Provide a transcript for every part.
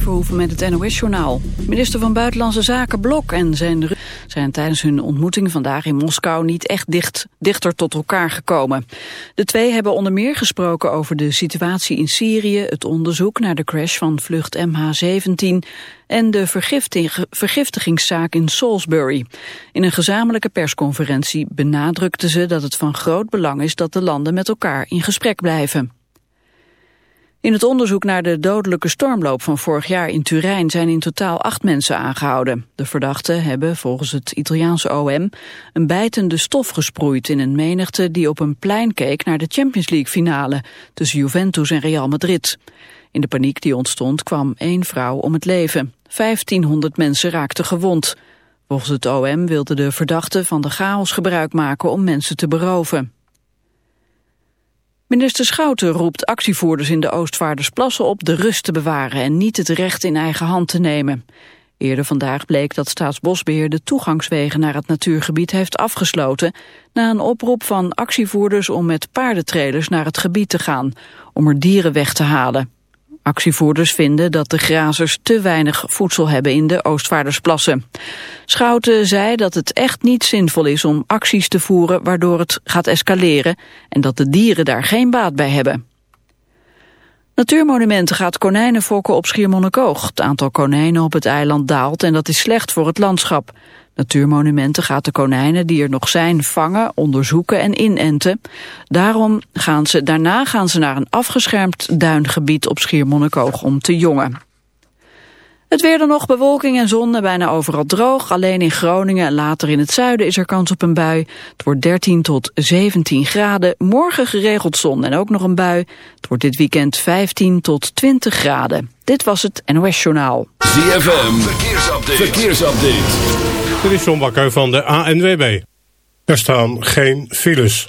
Verhoeven met het NOS-journaal. Minister van Buitenlandse Zaken Blok en zijn zijn tijdens hun ontmoeting vandaag in Moskou niet echt dicht, dichter tot elkaar gekomen. De twee hebben onder meer gesproken over de situatie in Syrië, het onderzoek naar de crash van vlucht MH17 en de vergiftigingszaak in Salisbury. In een gezamenlijke persconferentie benadrukten ze dat het van groot belang is dat de landen met elkaar in gesprek blijven. In het onderzoek naar de dodelijke stormloop van vorig jaar in Turijn zijn in totaal acht mensen aangehouden. De verdachten hebben volgens het Italiaanse OM een bijtende stof gesproeid in een menigte die op een plein keek naar de Champions League finale tussen Juventus en Real Madrid. In de paniek die ontstond kwam één vrouw om het leven. 1500 mensen raakten gewond. Volgens het OM wilden de verdachten van de chaos gebruik maken om mensen te beroven. Minister Schouten roept actievoerders in de Oostvaardersplassen op de rust te bewaren en niet het recht in eigen hand te nemen. Eerder vandaag bleek dat Staatsbosbeheer de toegangswegen naar het natuurgebied heeft afgesloten na een oproep van actievoerders om met paardentrailers naar het gebied te gaan, om er dieren weg te halen. Actievoerders vinden dat de grazers te weinig voedsel hebben in de Oostvaardersplassen. Schouten zei dat het echt niet zinvol is om acties te voeren waardoor het gaat escaleren en dat de dieren daar geen baat bij hebben. Natuurmonumenten gaat konijnen fokken op Schiermonnikoog. Het aantal konijnen op het eiland daalt en dat is slecht voor het landschap. Natuurmonumenten gaat de konijnen die er nog zijn vangen, onderzoeken en inenten. Daarom gaan ze, daarna gaan ze naar een afgeschermd duingebied op Schiermonnikoog om te jongen. Het weer dan nog, bewolking en zon, bijna overal droog. Alleen in Groningen en later in het zuiden is er kans op een bui. Het wordt 13 tot 17 graden. Morgen geregeld zon en ook nog een bui. Het wordt dit weekend 15 tot 20 graden. Dit was het NOS Journaal. ZFM, verkeersupdate. verkeersupdate. Dit is John Bakker van de ANWB. Er staan geen files.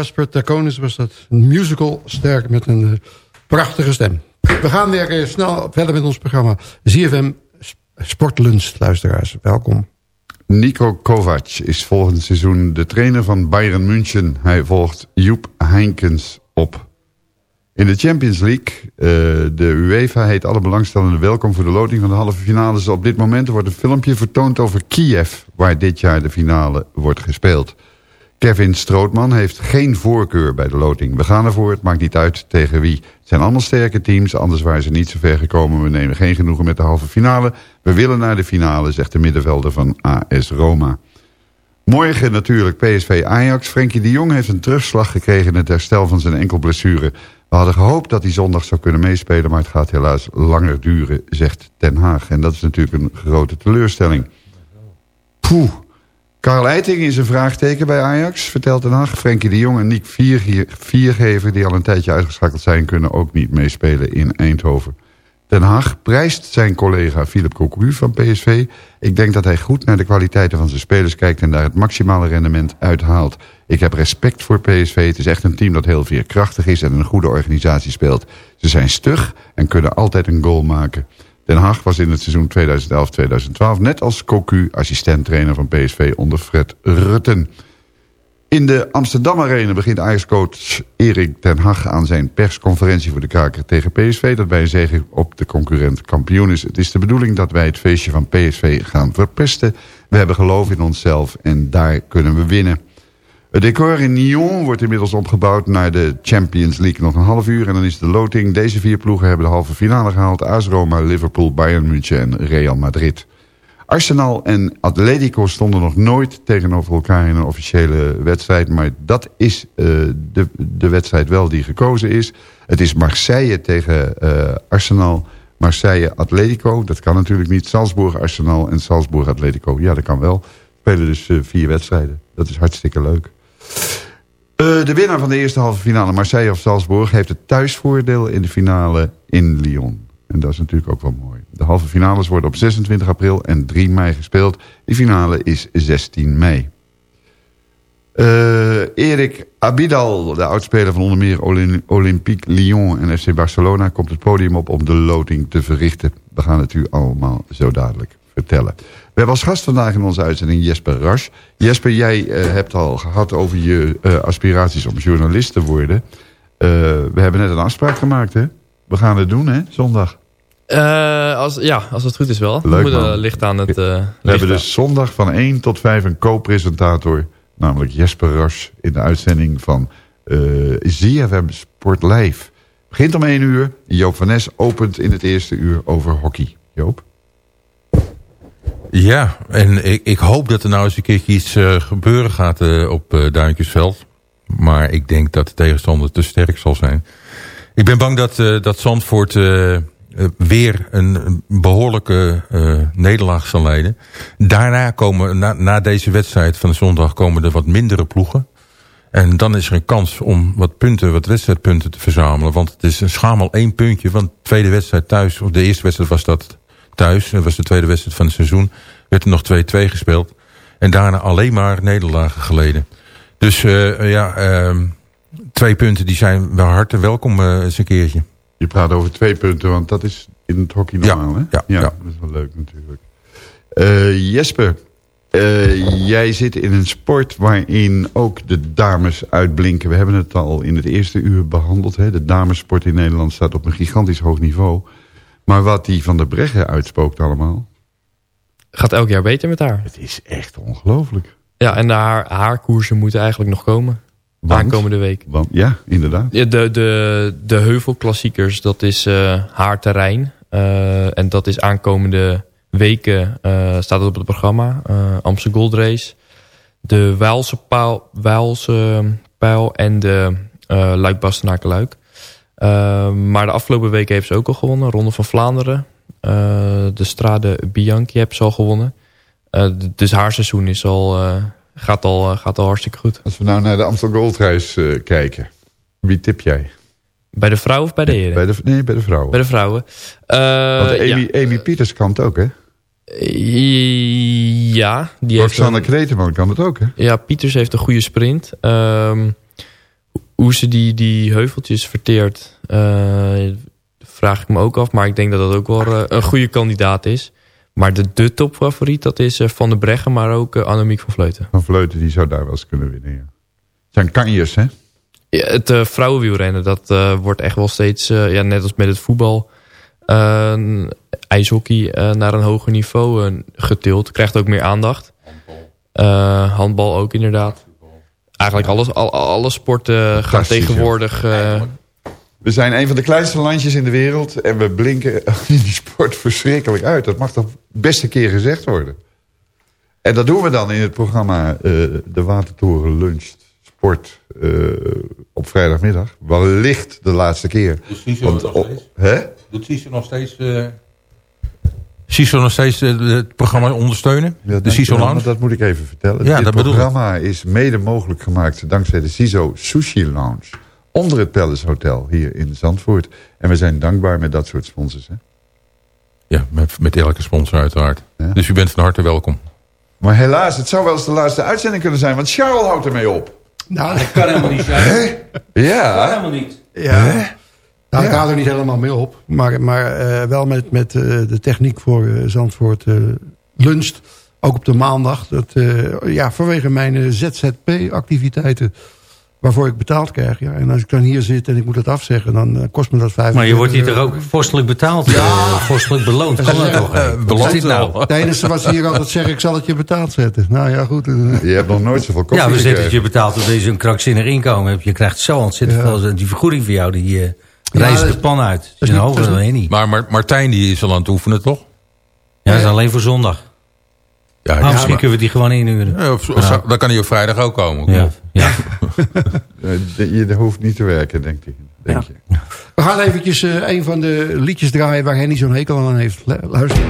Jasper Taconis was dat. Een musical sterk met een eh, prachtige stem. We gaan weer eh, snel verder met ons programma. ZFM Sportlunch, luisteraars. Welkom. Nico Kovac is volgend seizoen de trainer van Bayern München. Hij volgt Joep Heinkens op. In de Champions League, eh, de UEFA heet alle belangstellenden welkom voor de loting van de halve finales. Op dit moment wordt een filmpje vertoond over Kiev, waar dit jaar de finale wordt gespeeld. Kevin Strootman heeft geen voorkeur bij de loting. We gaan ervoor, het maakt niet uit tegen wie. Het zijn allemaal sterke teams, anders waren ze niet zo ver gekomen. We nemen geen genoegen met de halve finale. We willen naar de finale, zegt de middenvelder van AS Roma. Morgen natuurlijk PSV Ajax. Frenkie de Jong heeft een terugslag gekregen in het herstel van zijn enkelblessure. We hadden gehoopt dat hij zondag zou kunnen meespelen... maar het gaat helaas langer duren, zegt Ten Haag. En dat is natuurlijk een grote teleurstelling. Poeh. Karl Eiting is een vraagteken bij Ajax, vertelt Den Haag. Frenkie de Jong en Nick Vier- Viergever, die al een tijdje uitgeschakeld zijn... kunnen ook niet meespelen in Eindhoven. Den Haag prijst zijn collega Philip Cocu van PSV. Ik denk dat hij goed naar de kwaliteiten van zijn spelers kijkt... en daar het maximale rendement uithaalt. Ik heb respect voor PSV. Het is echt een team dat heel veerkrachtig is... en een goede organisatie speelt. Ze zijn stug en kunnen altijd een goal maken. Den Haag was in het seizoen 2011-2012 net als Cocu assistent-trainer van PSV onder Fred Rutten. In de Amsterdam Arena begint Ajax-coach Erik ten Hag aan zijn persconferentie voor de kraker tegen PSV... dat bij een zege op de concurrent kampioen is. Het is de bedoeling dat wij het feestje van PSV gaan verpesten. We hebben geloof in onszelf en daar kunnen we winnen. Het decor in Nyon wordt inmiddels opgebouwd naar de Champions League. Nog een half uur en dan is de loting. Deze vier ploegen hebben de halve finale gehaald. AS Roma, Liverpool, Bayern München en Real Madrid. Arsenal en Atletico stonden nog nooit tegenover elkaar in een officiële wedstrijd. Maar dat is uh, de, de wedstrijd wel die gekozen is. Het is Marseille tegen uh, Arsenal. Marseille Atletico, dat kan natuurlijk niet. Salzburg Arsenal en Salzburg Atletico. Ja, dat kan wel. Spelen dus uh, vier wedstrijden. Dat is hartstikke leuk. Uh, de winnaar van de eerste halve finale, Marseille of Salzburg... heeft het thuisvoordeel in de finale in Lyon. En dat is natuurlijk ook wel mooi. De halve finales worden op 26 april en 3 mei gespeeld. De finale is 16 mei. Uh, Erik Abidal, de oudspeler van onder meer Olympique Lyon en FC Barcelona... komt het podium op om de loting te verrichten. We gaan het u allemaal zo dadelijk vertellen. We hebben als gast vandaag in onze uitzending Jesper Rasch. Jesper, jij uh, hebt al gehad over je uh, aspiraties om journalist te worden. we hebben net een afspraak gemaakt, hè? We gaan het doen, hè, zondag. Uh, als, ja, als het goed is wel. Leuk, we moeten licht aan het uh, We hebben dus zondag van 1 tot 5 een co-presentator. Namelijk Jesper Rasch in de uitzending van ZFM Sport Live. Begint om 1 uur. Joop van Nes opent in het eerste uur over hockey. Joop? Ja, en ik, ik hoop dat er nou eens een keertje iets gebeuren gaat op Duintjesveld. Maar ik denk dat de tegenstander te sterk zal zijn. Ik ben bang dat, eh, dat Zandvoort eh, eh, weer een behoorlijke eh, nederlaag zal leiden. Daarna komen, na, na deze wedstrijd van de zondag, komen er wat mindere ploegen. En dan is er een kans om wat punten, wat wedstrijdpunten te verzamelen. Want het is een schamel één puntje. Want de tweede wedstrijd thuis, of de eerste wedstrijd was dat thuis. Dat was de tweede wedstrijd van het seizoen. Werd er nog 2-2 gespeeld. En daarna alleen maar nederlagen geleden. Dus eh, ja, ehm, twee punten die zijn wel harte welkom eh, eens een keertje. Je praat over twee punten, want dat is in het hockey Ja, normaal, hè? ja, ja. dat is wel leuk natuurlijk. Eh, Jesper, jij zit in een sport waarin ook de dames uitblinken. We hebben het al in het eerste uur behandeld. Hè? De damesport in Nederland staat op een gigantisch hoog niveau. Maar wat die van de Breggen uitspookt allemaal... Gaat elk jaar beter met haar. Het is echt ongelooflijk. Ja, en haar, haar koersen moeten eigenlijk nog komen. Want? Aankomende week. Want, ja, inderdaad. De, de, de heuvelklassiekers, dat is eh, haar terrein. Eh, en dat is aankomende weken, eh, staat het op het programma. Amsterdam Gold Race. De Waalse Pijl, Waalse Pijl en de uh, luik bastenaken luik maar de afgelopen weken heeft ze ook al gewonnen. Ronde van Vlaanderen. Eh, de Strade Bianchi heeft ze al gewonnen. Eh, dus haar seizoen is al, eh, gaat, al, gaat al hartstikke goed. Als we nou naar de Amstel Gold Race kijken. Wie tip jij? Bij de vrouw of bij de heren? Bij de, nee, bij de vrouwen. Bij de vrouwen. Eh, Want Amy, ja. Amy Pieters kan het ook, hè? Ja, die heeft Roxanne Kreteman kan het ook, hè? Ja, Pieters heeft een goede sprint. Ehm, hoe ze die, die heuveltjes verteert, eh, vraag ik me ook af. Maar ik denk dat dat ook wel eh, een goede kandidaat is. Maar de, de topfavoriet, dat is eh, Van der Breggen, maar ook Annemiek van Vleuten. Van Vleuten, die zou daar wel eens kunnen winnen, ja. Het zijn kanjes, hè? Ja, het vrouwenwielrennen, dat wordt echt wel steeds, ja, net als met het voetbal, ijshockey naar een hoger niveau getild. Krijgt ook meer aandacht. Handbal ook inderdaad. Eigenlijk alles, al, alle sporten gaan tegenwoordig... eh, We zijn een van de kleinste landjes in de wereld... en we blinken in die sport verschrikkelijk uit. Dat mag toch best een keer gezegd worden. En dat doen we dan in het programma eh, De Watertoren Lunch Sport eh, op vrijdagmiddag. Wellicht de laatste keer. Want, oh, hè? Doet CISO nog steeds... CISO nog steeds het programma ondersteunen? Ja, de CISO Lounge? Dat moet ik even vertellen. Ja, Dit dat ik. programma is mede mogelijk gemaakt dankzij de CISO Sushi Lounge. Onder het Palace Hotel hier in Zandvoort. En we zijn dankbaar met dat soort sponsors. Hè? Ja, met, met elke sponsor uiteraard. Ja. Dus u bent van harte welkom. Maar helaas, het zou wel eens de laatste uitzending kunnen zijn. Want Charles houdt ermee op. Nou, Dat kan helemaal niet zijn. Dat kan Ja, helemaal niet. ja. Nou, ik hou er niet helemaal mee op. Maar, maar eh, wel met, met eh, de techniek voor eh, Zandvoort eh luncht. Ook op de maandag. Dat, eh, ja, vanwege mijn ZZP-activiteiten. Waarvoor ik betaald krijg. Ja. En als ik dan hier zit en ik moet het afzeggen. Dan kost me dat vijf Maar je wordt hier toch ook vorstelijk betaald? Ja. vorstelijk beloond. Kan dat toch? dit nou? Het enige wat ze hier altijd zeggen. Ik zal het je betaald zetten. Nou ja, goed. je hebt nog nooit zoveel koffie Ja, we zetten het je betaald omdat je zo'n krankzinnig inkomen hebt. Je krijgt zo ontzettend Ja. veel. Die vergoeding voor jou, die eh reizen dat- de pan uit. Dat is is een niet- hoger dan Henny. Maar, maar Martijn die is al aan het oefenen, toch? Ja, dat is alleen voor zondag. Ja, Ah, ja, misschien maar- kunnen we die gewoon inhuren. Ja, of- dan kan hij op vrijdag ook komen. Ja, ja. Je hoeft niet te werken, denk ik. Denk je. We gaan eventjes eh, een van de liedjes draaien waar Henny zo'n hekel aan heeft. Lu- Luister.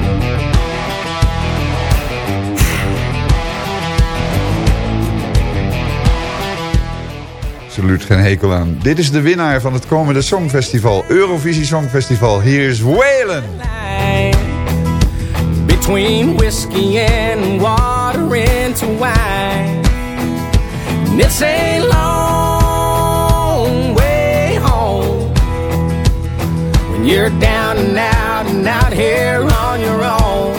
Absoluut geen hekel aan. Dit is de winnaar van het komende Songfestival. Eurovisie Songfestival. Hier is Waylon. between whiskey and water into wine. And it's a long way home when you're down and out and out here on your own.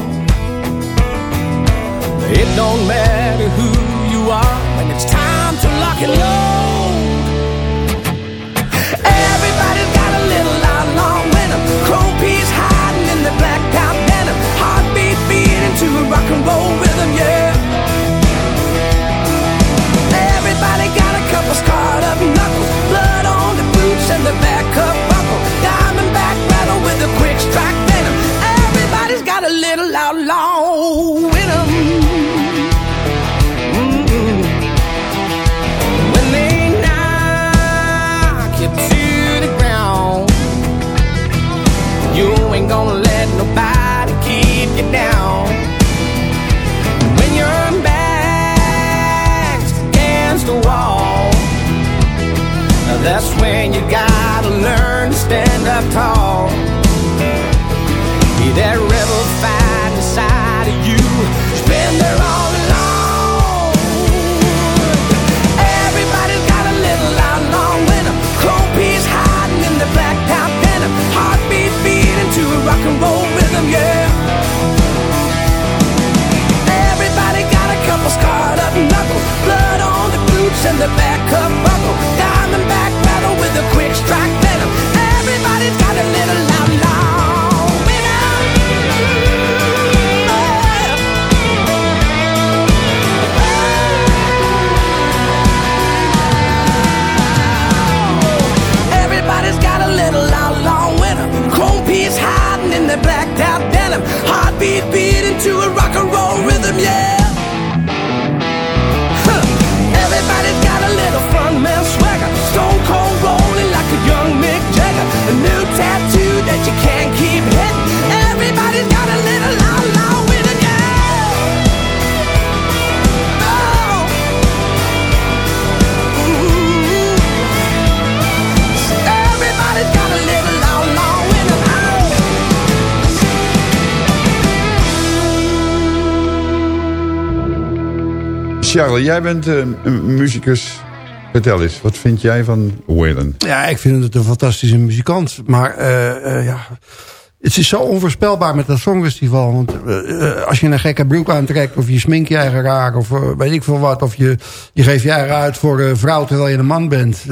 It don't matter who you are when it's time to lock and load. Jij bent eh, een muzikus. Vertel eens, wat vind jij van Waylon? Ja, ik vind het een fantastische muzikant. Maar eh, eh, ja, het is zo onvoorspelbaar met dat Songfestival. Want als je een gekke broek aantrekt... of je smink je eigen raar of weet ik veel wat... of je, je geeft je eigen uit voor een vrouw terwijl je een man bent...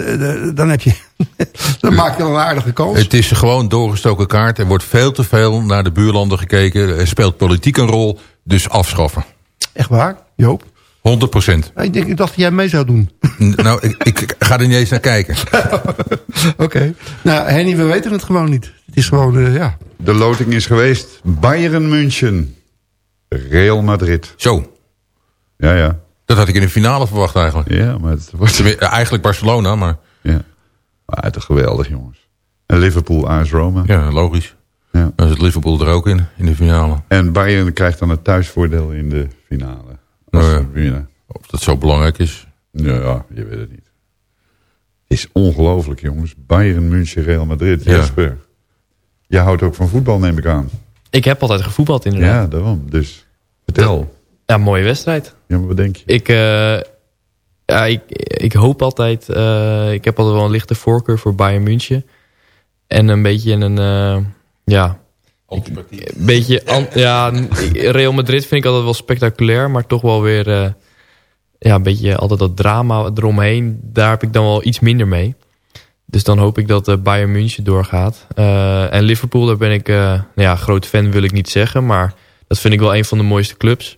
dan, heb je, dan maak je al een aardige kans. Het is gewoon doorgestoken kaart. Er wordt veel te veel naar de buurlanden gekeken. Er speelt politiek een rol. Dus afschaffen. Echt waar, Joop? 100 procent. Ik, ik dacht dat jij mee zou doen. Nou, ik, ik ga er niet eens naar kijken. Oké. Nou, Henny, we weten het gewoon niet. Het is gewoon, eh, ja... De loting is geweest. Bayern München. Real Madrid. Zo. Ja, ja. Dat had ik in de finale verwacht eigenlijk. Ja, maar het wordt... Tenminste, Eigenlijk Barcelona, maar... Ja. Maar het is geweldig, jongens. En Liverpool, AS Roma. Ja, logisch. Ja. Dan zit Liverpool er ook in, in de finale. En Bayern krijgt dan het thuisvoordeel in de finale. Nou winnen. Of dat zo belangrijk is. Ja, ja, je weet het niet. Het is ongelooflijk, jongens. Bayern München, Real Madrid. Ja. Jesper. Jij houdt ook van voetbal, neem ik aan. Ik heb altijd gevoetbald inderdaad. Ja, daarom. Dus vertel. Ja, mooie wedstrijd. Ja, maar wat denk je? Ik, eh, ja, ik, ik hoop altijd... eh, ik heb altijd wel een lichte voorkeur voor Bayern München. En een beetje een... eh, ja, een beetje... an- ja, Real Madrid vind ik altijd wel spectaculair. Maar toch wel weer... eh, ja, een beetje altijd dat drama eromheen. Daar heb ik dan wel iets minder mee. Dus dan hoop ik dat eh, Bayern München doorgaat. Eh, en Liverpool, daar ben ik... nou ja, groot fan wil ik niet zeggen. Maar dat vind ik wel een van de mooiste clubs.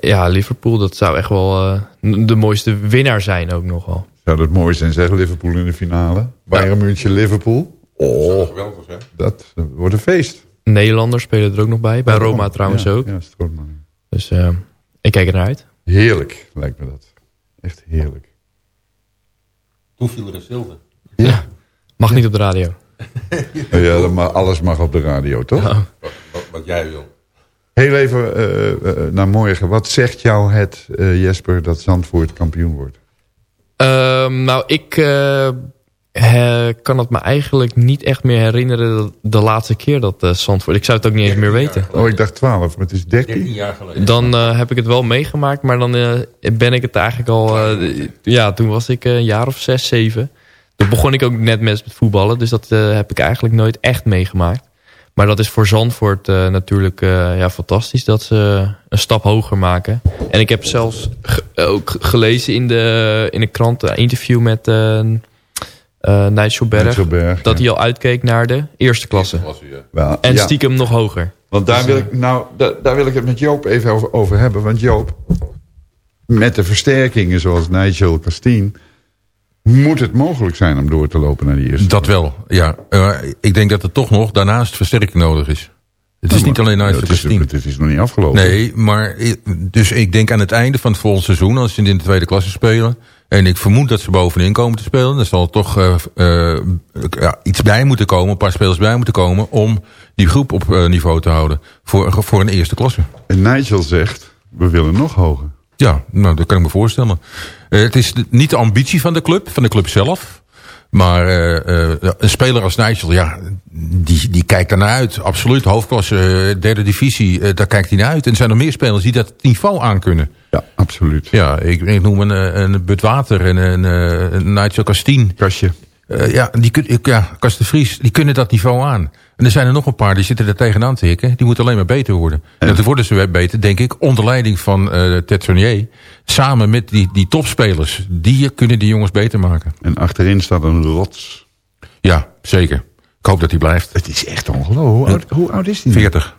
Ja, Liverpool, dat zou echt wel de mooiste winnaar zijn ook nog wel. Zou dat mooi zijn, zeg? Liverpool in de finale. Bayern München, Liverpool. Oh, geweldig zijn. dat wordt een feest. Nederlanders spelen er ook nog bij. Bij Ja, Roma trouwens Ja, ook. Ja, Strootman. Dus eh, ik kijk er naar uit. Heerlijk, lijkt me dat. Echt heerlijk. Toen viel er een zilver. Ja. Mag niet op de radio. ja dat mag, alles mag op de radio, toch? Wat, wat, wat jij wil. Heel even eh, eh, naar morgen. Wat zegt jou het, eh, Jesper, dat Zandvoort kampioen wordt? Ehm, nou, ik eh, he- kan het me eigenlijk niet echt meer herinneren... de laatste keer dat eh Zandvoort... Ik zou het ook niet eens meer weten. Oh, ik dacht 12, maar het is 13. 13 jaar geleden. Dan eh, heb ik het wel meegemaakt, maar dan eh, ben ik het eigenlijk al... eh, ja, toen was ik een jaar of zes, zeven. Toen begon ik ook net met voetballen, dus dat eh, heb ik eigenlijk nooit echt meegemaakt. Maar dat is voor Zandvoort eh, natuurlijk eh, ja, fantastisch dat ze een stap hoger maken. En ik heb zelfs ook gelezen in de, in de krant een interview met eh eh Nigel Berg, Nigel Berg, dat ja. hij al uitkeek naar de eerste klasse. Wel, En ja, stiekem nog hoger. Want daar wil, ik, nou, da- daar wil ik het met Joop even over, over hebben. Want Joop, met de versterkingen zoals Nigel Castien... moet het mogelijk zijn om door te lopen naar die eerste. Dat wel, ja. Eh, ik denk dat er toch nog daarnaast versterking nodig is. Het is Ja, niet alleen ja, uit het is- Christine. Het is nog niet afgelopen. Nee, maar dus ik denk aan het einde van het volgende seizoen, als ze in de tweede klasse spelen. En ik vermoed dat ze bovenin komen te spelen. Dan zal er toch eh, ja, iets bij moeten komen, een paar spelers bij moeten komen... om die groep op eh, niveau te houden voor, voor een eerste klasse. En Nigel zegt, we willen nog hoger. Ja, nou, dat kan ik me voorstellen. Het is niet de ambitie van de club, van de club zelf. Maar eh, eh, een speler als Nigel, ja, die, die kijkt daarnaar uit. Absoluut, hoofdklasse, eh, derde divisie, daar kijkt hij naar uit. En er zijn nog meer spelers die dat niveau aankunnen. Ja, absoluut. Ja, ik, ik noem een, een Bud Water en een, een Nigel Castien. Kastje. Eh, ja, die, ja, Kast de Vries, die kunnen dat niveau aan. En er zijn er nog een paar die zitten er tegenaan te hikken. Die moeten alleen maar beter worden. En dat worden ze weer beter, denk ik, onder leiding van eh Ted Sonier. Samen met die, die topspelers. Die kunnen die jongens beter maken. En achterin staat een rots. Ja, zeker. Ik hoop dat hij blijft. Het is echt ongelooflijk. Hoe oud, hoe oud is hij? nu? 40.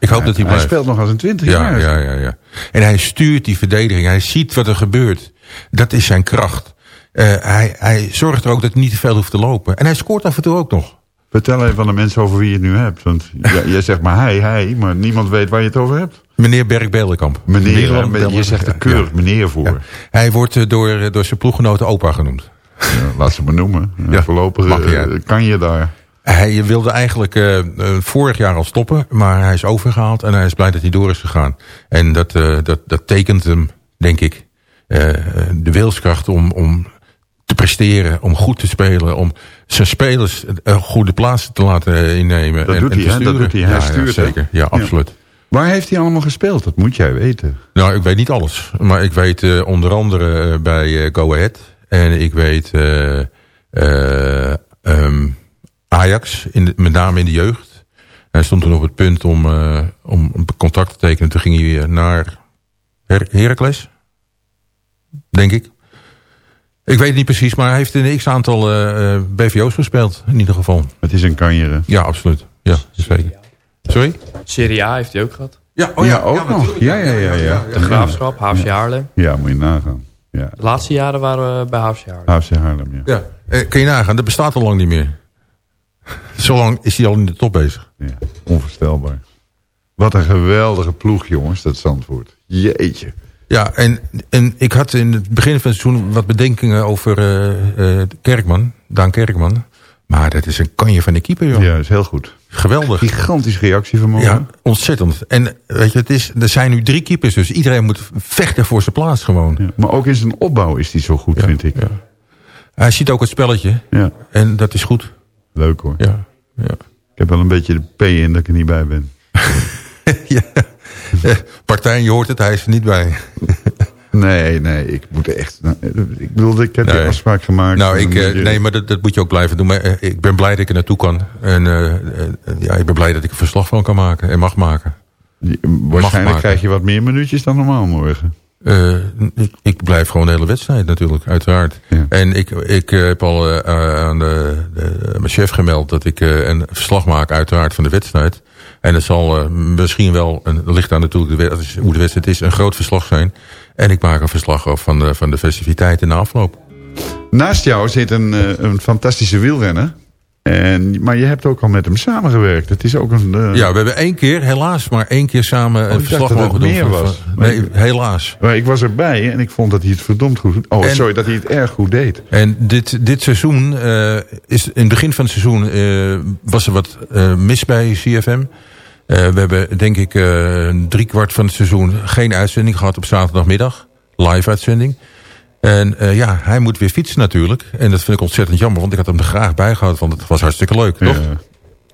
Ik hoop dat hij Hij blijft. speelt nog als een 20 ja, jaar. Ja, ja, ja. En hij stuurt die verdediging. Hij ziet wat er gebeurt. Dat is zijn kracht. Eh, hij, hij zorgt er ook dat hij niet te veel hoeft te lopen. En hij scoort af en toe ook nog. Vertel even aan de mensen over wie je het nu hebt. Want jij zegt maar hij, hij, maar niemand weet waar je het over hebt. Meneer Berg Belenkamp. Meneer, je zegt er keurig ja. meneer voor. Ja. Hij wordt eh, door, eh, door zijn ploeggenoten opa genoemd. Ja, laat ze maar noemen. Voorlopig eh, kan je daar. Hij wilde eigenlijk vorig jaar al stoppen, maar hij is overgehaald en hij is blij dat hij door is gegaan. En dat, dat, dat tekent hem, denk ik, de wilskracht om, om presteren, om goed te spelen, om zijn spelers een goede plaats te laten innemen. Dat en, doet en hij? Dat doet hij. Hij Ja, stuurt, zeker. Ja, absoluut. Waar heeft hij allemaal gespeeld? Dat moet jij weten. Nou, ik weet niet alles. Maar ik weet eh, onder andere eh, bij eh, Go Ahead. En ik weet eh, eh, ehm, Ajax, in de- met name in de jeugd. Hij stond toen op het punt om, eh, om een contract te tekenen. Toen ging hij eh, naar Her Heracles, denk ik. Ik weet het niet precies, maar hij heeft een x-aantal eh, eh, BVO's gespeeld. In ieder geval. Het is een kanjere. Ja, absoluut. Ja, zeker. Sorry? Serie A heeft hij ook gehad. Ja, Oh ja, ook nog. Ja, ja, ja. ja. De Graafschap, HFC Haarlem. Ja, moet je nagaan. Ja, De laatste jaren waren we bij HFC Haarlem. HFC Haarlem, ja. Ja, eh, kun je nagaan, dat bestaat al lang niet meer. Zo lang is hij al in de top bezig. ja. Onvoorstelbaar. Wat een geweldige ploeg, jongens, dat Zandvoort. Jeetje. Ja, en, en ik had in het begin van het seizoen wat bedenkingen over eh, eh, Kerkman, Daan Kerkman. Maar dat is een kanje van de keeper, joh. Ja, is heel goed. Geweldig. Gigantisch reactievermogen. Ja, ontzettend. En weet je, het is, er zijn nu drie keepers, dus iedereen moet vechten voor zijn plaats gewoon. Ja, Maar ook in zijn opbouw is hij zo goed, vind ik. Ja. Hij ziet ook het spelletje Ja. en dat is goed. Leuk hoor. Ja, ja. Ik heb wel een beetje de P in dat ik er niet bij ben. ja. Eh, Partij, je hoort het, hij is er niet bij. Nee, nee, ik moet echt... nou, Ik bedoel, ik heb die Nee. afspraak gemaakt. Nou, ik, eh, nee, maar dat, dat moet je ook blijven doen. Maar eh, ik ben blij dat ik er naartoe kan. En eh, ja, ik ben blij dat ik er verslag van kan maken en mag maken. Waarschijnlijk maken. krijg je wat meer minuutjes dan normaal morgen. Ik, ik blijf gewoon de hele wedstrijd natuurlijk, uiteraard. Ja. En ik, ik heb al aan de, de, mijn chef gemeld dat ik een verslag maak, uiteraard, van de wedstrijd. En het zal eh, misschien wel, en er ligt aan natuurlijk de, hoe de wedstrijd is, een groot verslag zijn. En ik maak een verslag ook van de, van de festiviteiten na afloop. Naast jou zit een, eh, een fantastische wielrenner. En, maar je hebt ook al met hem samengewerkt. Het is ook een... eh, Ja, we hebben één keer, helaas, maar één keer samen ik een verslag mogen doen. meer was. nee, helaas. Maar ik was erbij en ik vond dat hij het verdomd goed... Oh, En- sorry, dat hij het erg goed deed. En dit, dit seizoen, eh, is, in het begin van het seizoen eh, was er wat mis bij CFM. We hebben denk ik drie kwart van het seizoen geen uitzending gehad op zaterdagmiddag. Live uitzending. En eh, ja, hij moet weer fietsen natuurlijk. En dat vind ik ontzettend jammer, want ik had hem er graag bij gehad. Want het was hartstikke leuk, toch? Ja.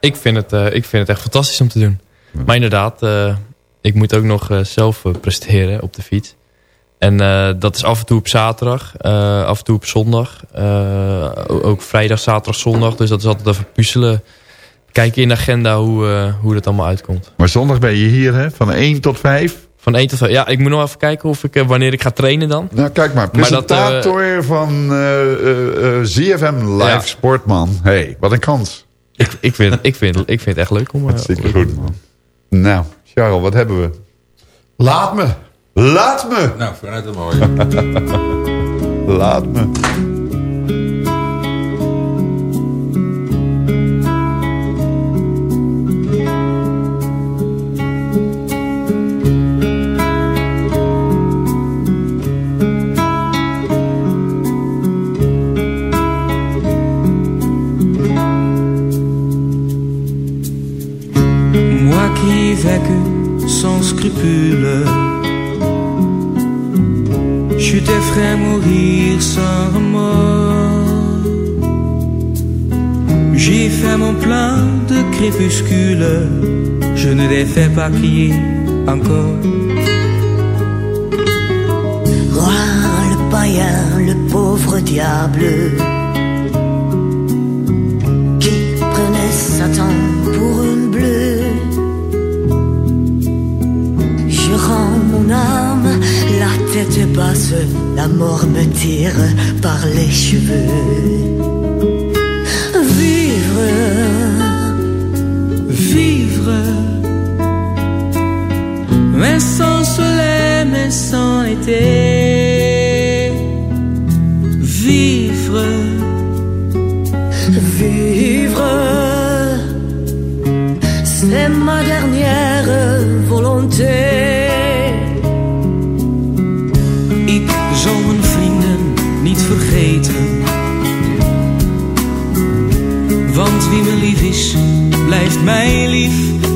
Ik vind, het, eh, ik vind het echt fantastisch om te doen. Maar inderdaad, eh, ik moet ook nog eh, zelf presteren op de fiets. En eh, dat is af en toe op zaterdag, eh, af en toe op zondag. eh, ook vrijdag, zaterdag, zondag. Dus dat is altijd even puzzelen. Kijken in de agenda hoe, eh, hoe dat allemaal uitkomt. Maar zondag ben je hier, hè? Van 1 tot 5. Van 1 tot 5. Ja, ik moet nog even kijken of ik, eh, wanneer ik ga trainen dan. Nou, kijk maar. Maar dat, eh, Presentator van eh, eh, eh, ZFM Live Ja. Sportman. hey, wat een kans. Ik, ik, vind, ik, vind, ik vind het echt leuk om... Hartstikke goed, man. Nou, Charles, wat hebben we? Laat me. Laat me! Nou, vanuit het mooie. Laat me. Fais pas crier encore. Roi le païen, le pauvre diable, qui prenait Satan pour une bleue. Je rends mon âme, la tête basse, la mort me tire par les cheveux. Sans été. Vivre, vivre, c'est ma dernière volonté. ik zal mijn vrienden niet vergeten. Want wie me lief is, blijft mij lief.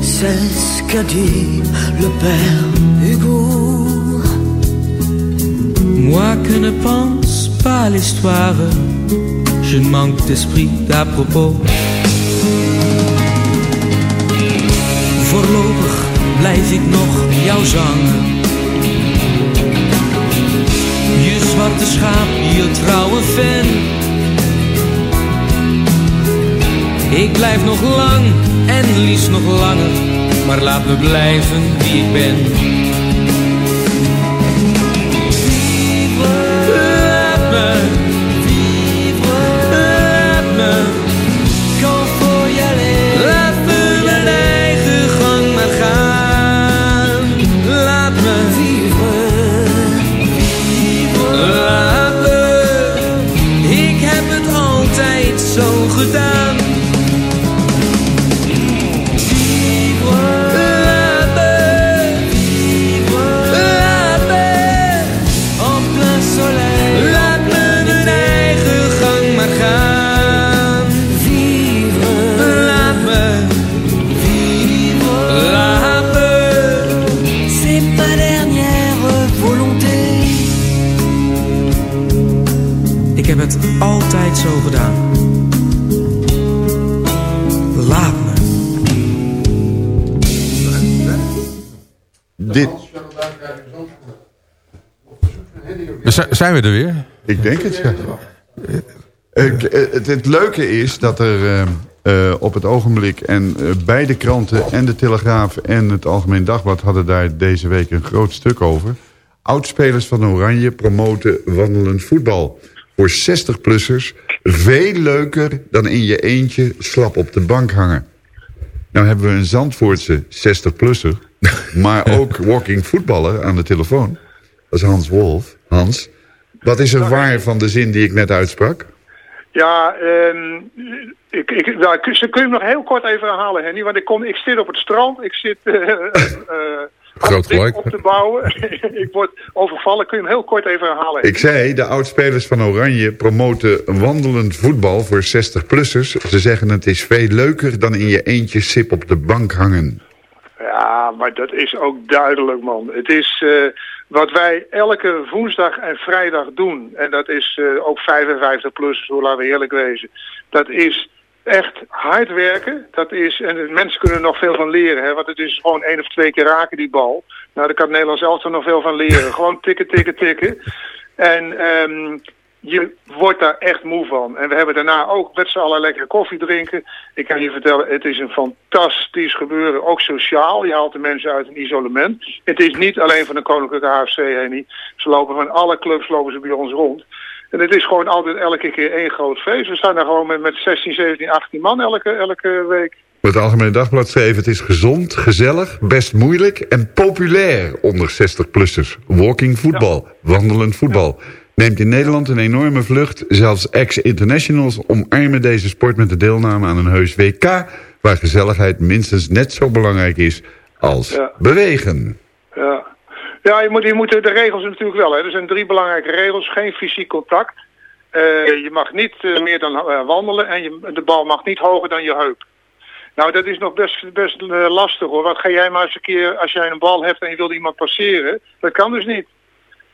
C'est ce qu'a dit le père Hugo. Moi que ne pense pas l'histoire, je ne manque d'esprit d'à propos. Voorlopig blijf ik nog jou zangen. Je zwarte schaap, je trouwe fan. Ik blijf nog lang en liefst nog langer, maar laat me blijven wie ik ben. Zijn we er weer? Ik denk het, ja. Ik, eh, het, het leuke is dat er eh, eh, op het ogenblik... en eh, beide kranten en de Telegraaf en het Algemeen Dagblad... hadden daar deze week een groot stuk over. Oudspelers van Oranje promoten wandelend voetbal. Voor 60-plussers veel leuker dan in je eentje slap op de bank hangen. Nou hebben we een Zandvoortse 60-plusser... maar ook walking voetballer aan de telefoon. Dat is Hans Wolf. Hans, wat is er waar van de zin die ik net uitsprak? Ja, ehm, ik, ik, nou, kun, kun je hem nog heel kort even herhalen, Henny? Want ik, kom, ik zit op het strand, ik zit eh, Groot gelijk. op te bouwen. ik word overvallen. Kun je hem heel kort even herhalen? Ik zei, de oudspelers van Oranje promoten wandelend voetbal voor 60-plussers. Ze zeggen het is veel leuker dan in je eentje sip op de bank hangen. Ja, maar dat is ook duidelijk, man. Het is eh, wat wij elke woensdag en vrijdag doen. En dat is eh, ook 55 plus, zo laten we eerlijk wezen. Dat is echt hard werken. Dat is, en mensen kunnen er nog veel van leren. Hè, want het is gewoon één of twee keer raken die bal. Nou, daar kan Nederlands elftal nog veel van leren. gewoon tikken, tikken, tikken. En ehm, je wordt daar echt moe van. En we hebben daarna ook met z'n allen lekker koffie drinken. Ik kan je vertellen, het is een fantastisch gebeuren. Ook sociaal. Je haalt de mensen uit een isolement. Het is niet alleen van de Koninklijke HFC, Henny. Ze lopen van alle clubs lopen ze bij ons rond. En het is gewoon altijd elke keer één groot feest. We staan daar gewoon met, met 16, 17, 18 man elke, elke week. Het Algemene Dagblad schreef het is gezond, gezellig, best moeilijk en populair onder 60-plussers. Walking voetbal, wandelend voetbal. Neemt in Nederland een enorme vlucht. Zelfs ex-internationals omarmen deze sport met de deelname aan een heus WK... waar gezelligheid minstens net zo belangrijk is als Ja. bewegen. Ja, ja je, moet, je moet de regels natuurlijk wel. Hè. Er zijn drie belangrijke regels. Geen fysiek contact. Eh, je mag niet eh, meer dan eh, wandelen. En je, de bal mag niet hoger dan je heup. Nou, dat is nog best, best lastig hoor. Wat ga jij maar eens een keer, als jij een bal hebt en je wilt iemand passeren. Dat kan dus niet.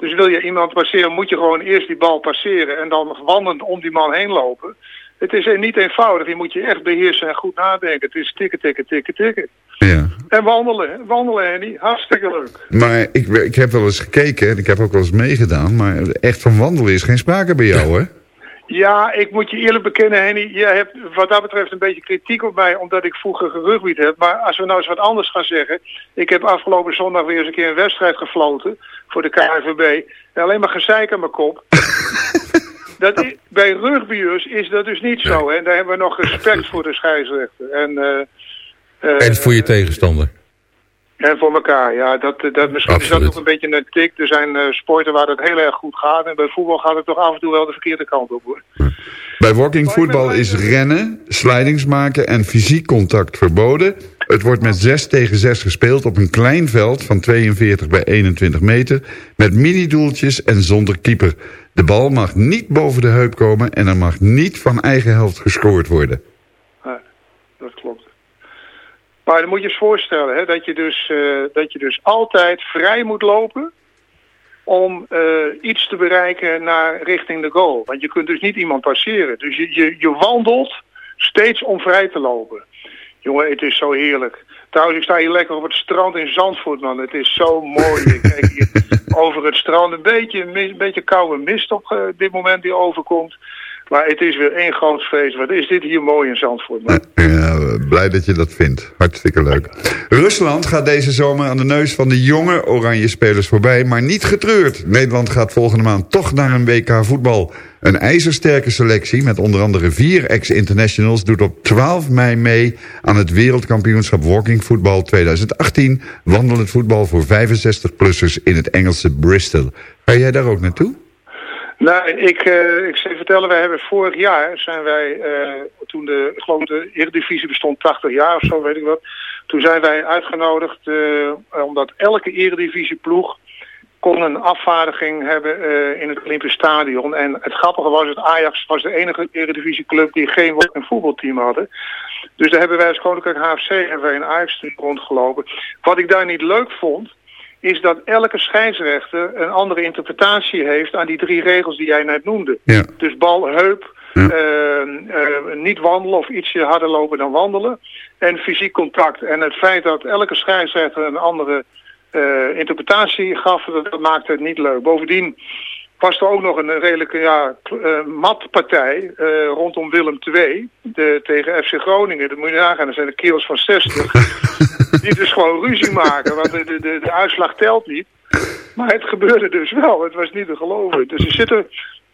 Dus wil je iemand passeren, moet je gewoon eerst die bal passeren. En dan wandelend om die man heen lopen. Het is niet eenvoudig. Je moet je echt beheersen en goed nadenken. Het is tikken, tikken, tikken, tikken. Ja. En wandelen. hè. Wandelen, Henny. Hartstikke leuk. Maar ik, ik heb wel eens gekeken en ik heb ook wel eens meegedaan... maar echt van wandelen is geen sprake bij jou, hè? Ja, ik moet je eerlijk bekennen, Henny. Je hebt wat dat betreft een beetje kritiek op mij, omdat ik vroeger gerugbied heb. Maar als we nou eens wat anders gaan zeggen. Ik heb afgelopen zondag weer eens een keer een wedstrijd gefloten voor de KNVB. En alleen maar gezeik aan mijn kop. dat i- bij rugbyers is dat dus niet zo. Hè. Daar hebben we nog respect voor de scheidsrechter. En, eh, eh, En voor je tegenstander. En voor elkaar, ja. Dat, dat, misschien is dat ook een beetje een tik. Er zijn eh, sporten waar het heel erg goed gaat. En bij voetbal gaat het toch af en toe wel de verkeerde kant op, hoor. Bij walking voetbal is rennen, slidings maken en fysiek contact verboden. Het wordt met 6 tegen 6 gespeeld op een klein veld van 42 bij 21 meter... met mini-doeltjes en zonder keeper. De bal mag niet boven de heup komen en er mag niet van eigen helft gescoord worden. Ja, dat klopt. Maar dan moet je eens voorstellen hè, dat, je dus, eh, dat je dus altijd vrij moet lopen om eh, iets te bereiken naar richting de goal. Want je kunt dus niet iemand passeren. Dus je, je, je wandelt steeds om vrij te lopen. Jongen, het is zo heerlijk. Trouwens, ik sta hier lekker op het strand in Zandvoort, man. Het is zo mooi. Ik kijk hier over het strand. Een beetje, een beetje koude mist op eh, dit moment die overkomt. Maar het is weer één groot feest. Wat is dit hier mooi in Zandvoort. Ja, blij dat je dat vindt. Hartstikke leuk. Rusland gaat deze zomer aan de neus van de jonge oranje spelers voorbij, maar niet getreurd. Nederland gaat volgende maand toch naar een WK voetbal. Een ijzersterke selectie met onder andere vier ex-internationals... doet op 12 mei mee aan het wereldkampioenschap walking voetbal 2018... wandelend voetbal voor 65-plussers in het Engelse Bristol. Ga jij daar ook naartoe? Nou, ik, eh, ik zal vertellen, wij hebben vorig jaar zijn wij, eh, toen de, de Eredivisie bestond 80 jaar of zo, weet ik wat. Toen zijn wij uitgenodigd, eh, omdat elke Eredivisieploeg kon een afvaardiging hebben in het Olympisch Stadion. En het grappige was, het Ajax was de enige Eredivisieclub die geen een voetbalteam hadden. Dus daar hebben wij als Koninklijk HFC wij een Ajax rondgelopen. Wat ik daar niet leuk vond, is dat elke scheidsrechter een andere interpretatie heeft aan die drie regels die jij net noemde. Ja. Dus bal, heup, eh, eh, niet wandelen of ietsje harder lopen dan wandelen. En fysiek contact. En het feit dat elke scheidsrechter een andere eh, interpretatie gaf, dat, dat maakte het niet leuk. Bovendien was er ook nog een redelijke ja, eh, matpartij eh, rondom Willem II de, tegen FC Groningen. Dat moet je nagaan, dat zijn de kerels van 60. die dus gewoon ruzie maken, want de, de, de, uitslag telt niet. Maar het gebeurde dus wel, het was niet te geloven. Dus er zitten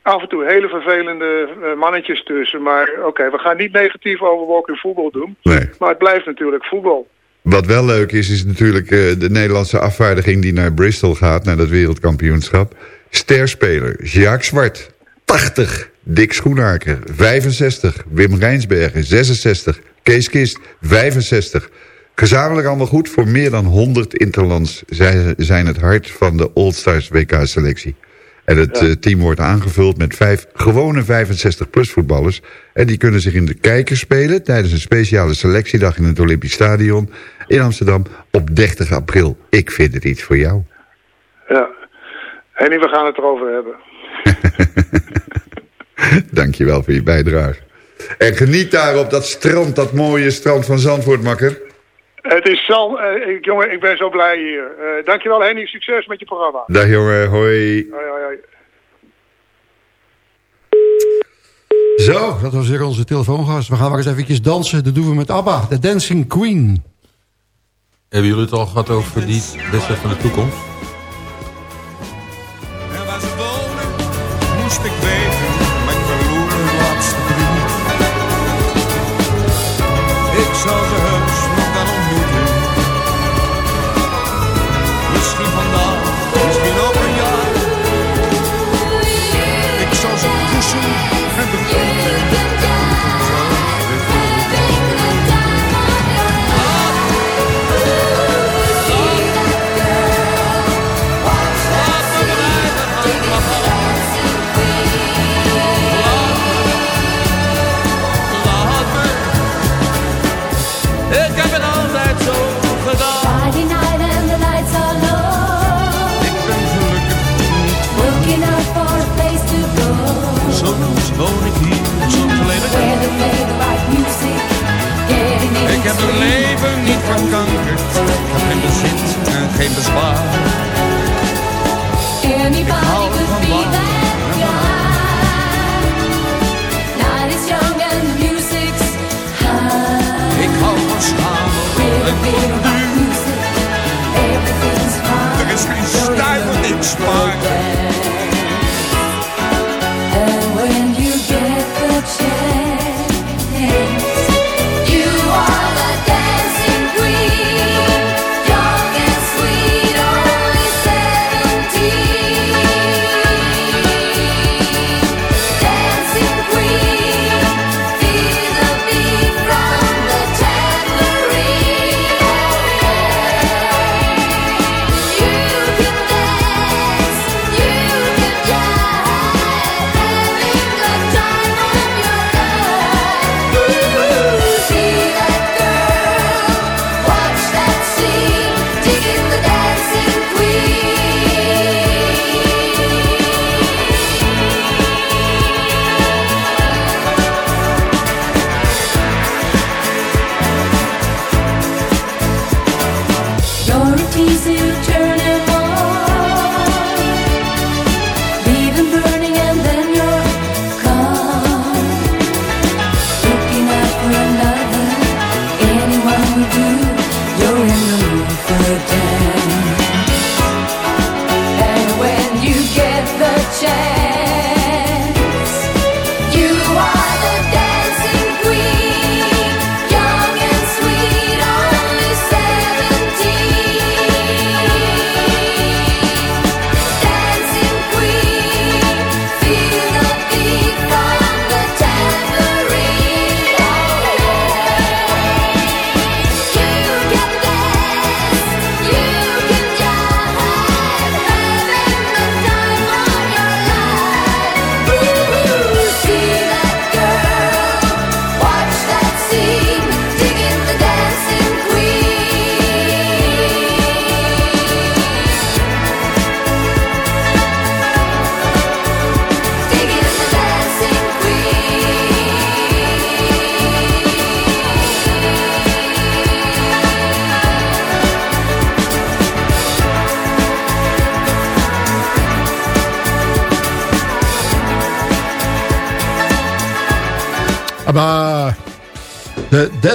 af en toe hele vervelende eh, mannetjes tussen. Maar oké, we gaan niet negatief over walking voetbal doen. Nee. Maar het blijft natuurlijk voetbal. Wat wel leuk is, is natuurlijk eh, de Nederlandse afvaardiging die naar Bristol gaat, naar dat wereldkampioenschap. Sterspeler, Jacques Zwart, 80. Dick Schoenaker, 65. Wim Rijnsbergen, 66. Kees Kist, 65. Gezamenlijk allemaal goed voor meer dan 100 interlands. Zij zijn het hart van de All-Stars WK-selectie. En het eh, team wordt aangevuld met vijf gewone 65-plus voetballers. En die kunnen zich in de kijker spelen tijdens een speciale selectiedag in het Olympisch Stadion in Amsterdam op 30 april. Ik vind het iets voor jou. Ja. Henny, we gaan het erover hebben. Dankjewel voor je bijdrage. En geniet daar op dat strand, dat mooie strand van Zandvoort, makker. Het is San, eh, ik, jongen, ik ben zo blij hier. Eh, dankjewel Henny, succes met je programma. Dag jongen, hoi. Hoi, hoi, hoi. Zo, dat was weer onze telefoongast. We gaan maar eens eventjes dansen. Dat doen we met ABBA, de Dancing Queen. Hebben jullie het al gehad over die wedstrijd van de toekomst?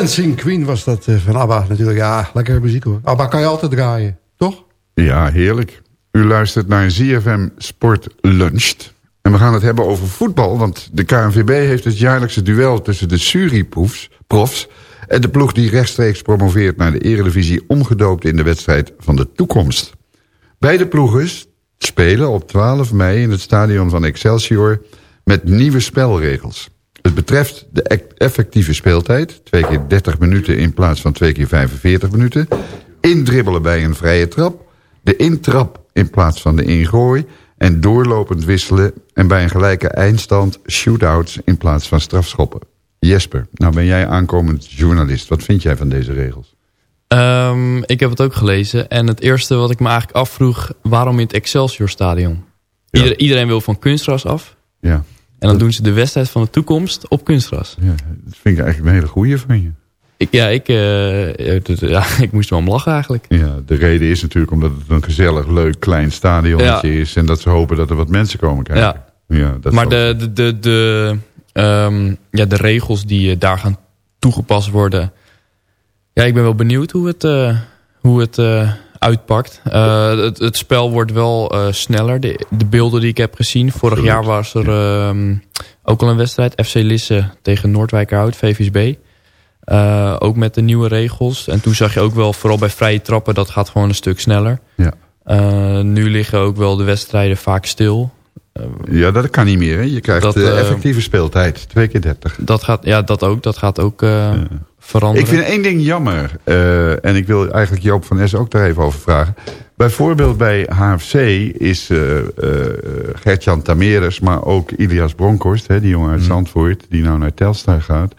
Dancing Queen was dat eh, van ABBA natuurlijk. Ja, lekkere muziek hoor. ABBA kan je altijd draaien, toch? Ja, heerlijk. U luistert naar ZFM Sport Luncht. En we gaan het hebben over voetbal, want de KNVB heeft het jaarlijkse duel tussen de Suri-profs profs en de ploeg die rechtstreeks promoveert naar de Eredivisie omgedoopt in de wedstrijd van de toekomst. Beide ploegen spelen op 12 mei in het stadion van Excelsior met nieuwe spelregels. Het betreft de ec- effectieve speeltijd, twee keer 30 minuten in plaats van twee keer 45 minuten. Indribbelen bij een vrije trap, de intrap in plaats van de ingooi... en doorlopend wisselen en bij een gelijke eindstand shootouts in plaats van strafschoppen. Jesper, nou ben jij aankomend journalist. Wat vind jij van deze regels? Ehm, ik heb het ook gelezen. En het eerste wat ik me eigenlijk afvroeg... waarom in het Excelsior Stadion? Ieder- iedereen wil van kunstgras af. Ja. En dan doen ze de wedstrijd van de toekomst op kunstgras. Ja, dat vind ik eigenlijk een hele goeie van je. Ik, ja, ik, eh, het- ja, ik moest wel om lachen eigenlijk. Ja, de reden is natuurlijk omdat het een gezellig, leuk, klein stadionnetje Ja. is. En dat ze hopen dat er wat mensen komen kijken. Ja. Ja, dat maar de, de, de, de, ehm, ja, de regels die eh, daar gaan toegepast worden... Ja, ik ben wel benieuwd hoe het, eh, hoe het eh, uitpakt. Eh, het, het spel wordt wel eh, sneller. De, de beelden die ik heb gezien. Vorig Absoluut. jaar was er ehm, ook al een wedstrijd. FC Lisse tegen Noordwijkerhout, VVSB. Eh, ook met de nieuwe regels. En toen zag je ook wel, vooral bij vrije trappen... dat gaat gewoon een stuk sneller. Ja. Nu liggen ook wel de wedstrijden vaak stil. ja, dat kan niet meer. Hè? Je krijgt Dat, eh, effectieve speeltijd. Twee keer dertig. Dat gaat, ja, dat ook. Dat gaat ook veranderen. Ik vind één ding jammer. eh, en ik wil eigenlijk Joop van Es ook daar even over vragen. Bijvoorbeeld bij HFC is eh eh, Gertjan Tameres, maar ook Ilias Bronkhorst, hè, die jongen uit Zandvoort, die nou naar Telstar gaat.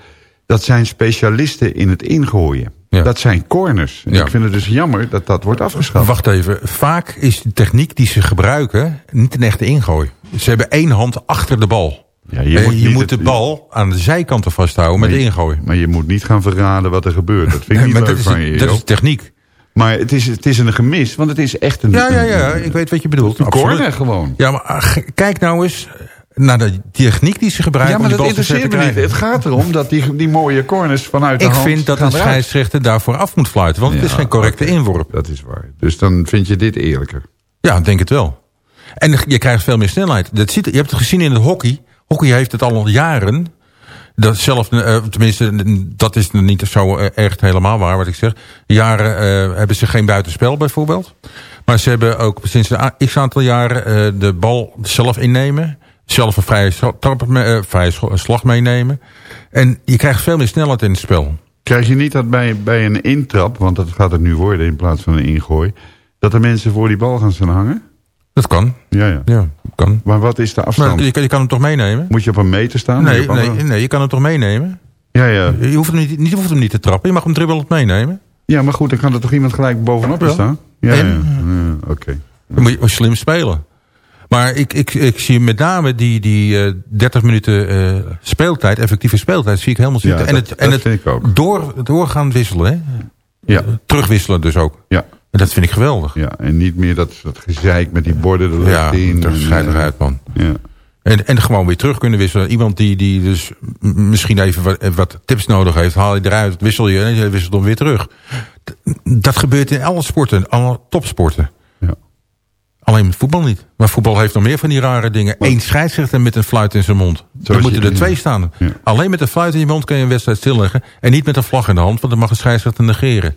Dat zijn specialisten in het ingooien. Dat zijn corners. Ja. Ik vind het dus jammer dat dat wordt afgeschaft. Wacht even. Vaak is de techniek die ze gebruiken niet een echte ingooi. Ze hebben één hand achter de bal. Ja, je je moet, je moet de bal aan de zijkanten vasthouden met Maar de je- ingooi. Maar je moet niet gaan verraden wat er gebeurt. Dat vind ik niet leuk dat is, van je. dat is techniek. Maar het is, het is een gemis, want het is echt een... Ja, ja, ja. Ik weet wat je bedoelt. Een Absoluut. corner gewoon. Ja, maar ach, kijk nou eens naar de techniek die ze gebruiken Ja, maar om dat interesseert me niet. Het gaat erom dat die, die mooie corners vanuit de Ik hand vind dat een scheidsrechter daarvoor af moet fluiten. Want het is geen correcte inworp. Dat is waar. Dus dan vind je dit eerlijker. Ja, ik denk het wel. En je krijgt veel meer snelheid. Dat ziet, je hebt het gezien in het hockey. Hockey heeft het al jaren. Dat zelf, eh, tenminste, dat is niet zo eh, echt helemaal waar wat ik zeg. Jaren eh, hebben ze geen buitenspel bijvoorbeeld. Maar ze hebben ook sinds een x aantal jaren de bal zelf innemen. Zelf een vrije, trap, slag meenemen. En je krijgt veel meer snelheid in het spel. Krijg je niet dat bij, bij een intrap, want dat gaat het nu worden in plaats van een ingooi, dat er mensen voor die bal gaan staan hangen? Dat kan. Ja, ja. Ja, kan. Maar wat is de afstand? Maar je, kan- je kan hem toch meenemen? Moet je op een meter staan? Nee, nee, nee, je kan hem toch meenemen? Ja, ja. Je hoeft hem niet, niet, je hoeft hem niet te trappen. Je mag hem dribbelend meenemen. ja, maar goed, dan kan er toch iemand gelijk bovenop Ja. staan? Ja, ja. Ja, Oké. Dan moet je slim spelen. Maar ik, ik, ik zie met name die, die eh 30 minuten eh, speeltijd, effectieve speeltijd, zie ik helemaal Ja, zitten. en dat- het, en het vind ik ook. Door, doorgaan wisselen, hè? Ja. Terugwisselen dus ook. Ja. En dat vind ik geweldig. Ja, en niet meer dat, dat gezeik met die borden er Ja, in. en, scheidt eh, eruit, man. Ja. En, en gewoon weer terug kunnen wisselen. Iemand die, die dus misschien even wat, wat tips nodig heeft, haal je eruit, wissel je en je wisselt hem weer terug. Dat gebeurt in alle sporten, alle topsporten. Ja. Alleen met voetbal niet. Maar voetbal heeft nog meer van die rare dingen. Eén scheidsrechter met een fluit in zijn mond. Dan moeten er twee staan. Ja. Alleen met een fluit in je mond kun je een wedstrijd stilleggen. En niet met een vlag in de hand, want dan mag een scheidsrechter negeren.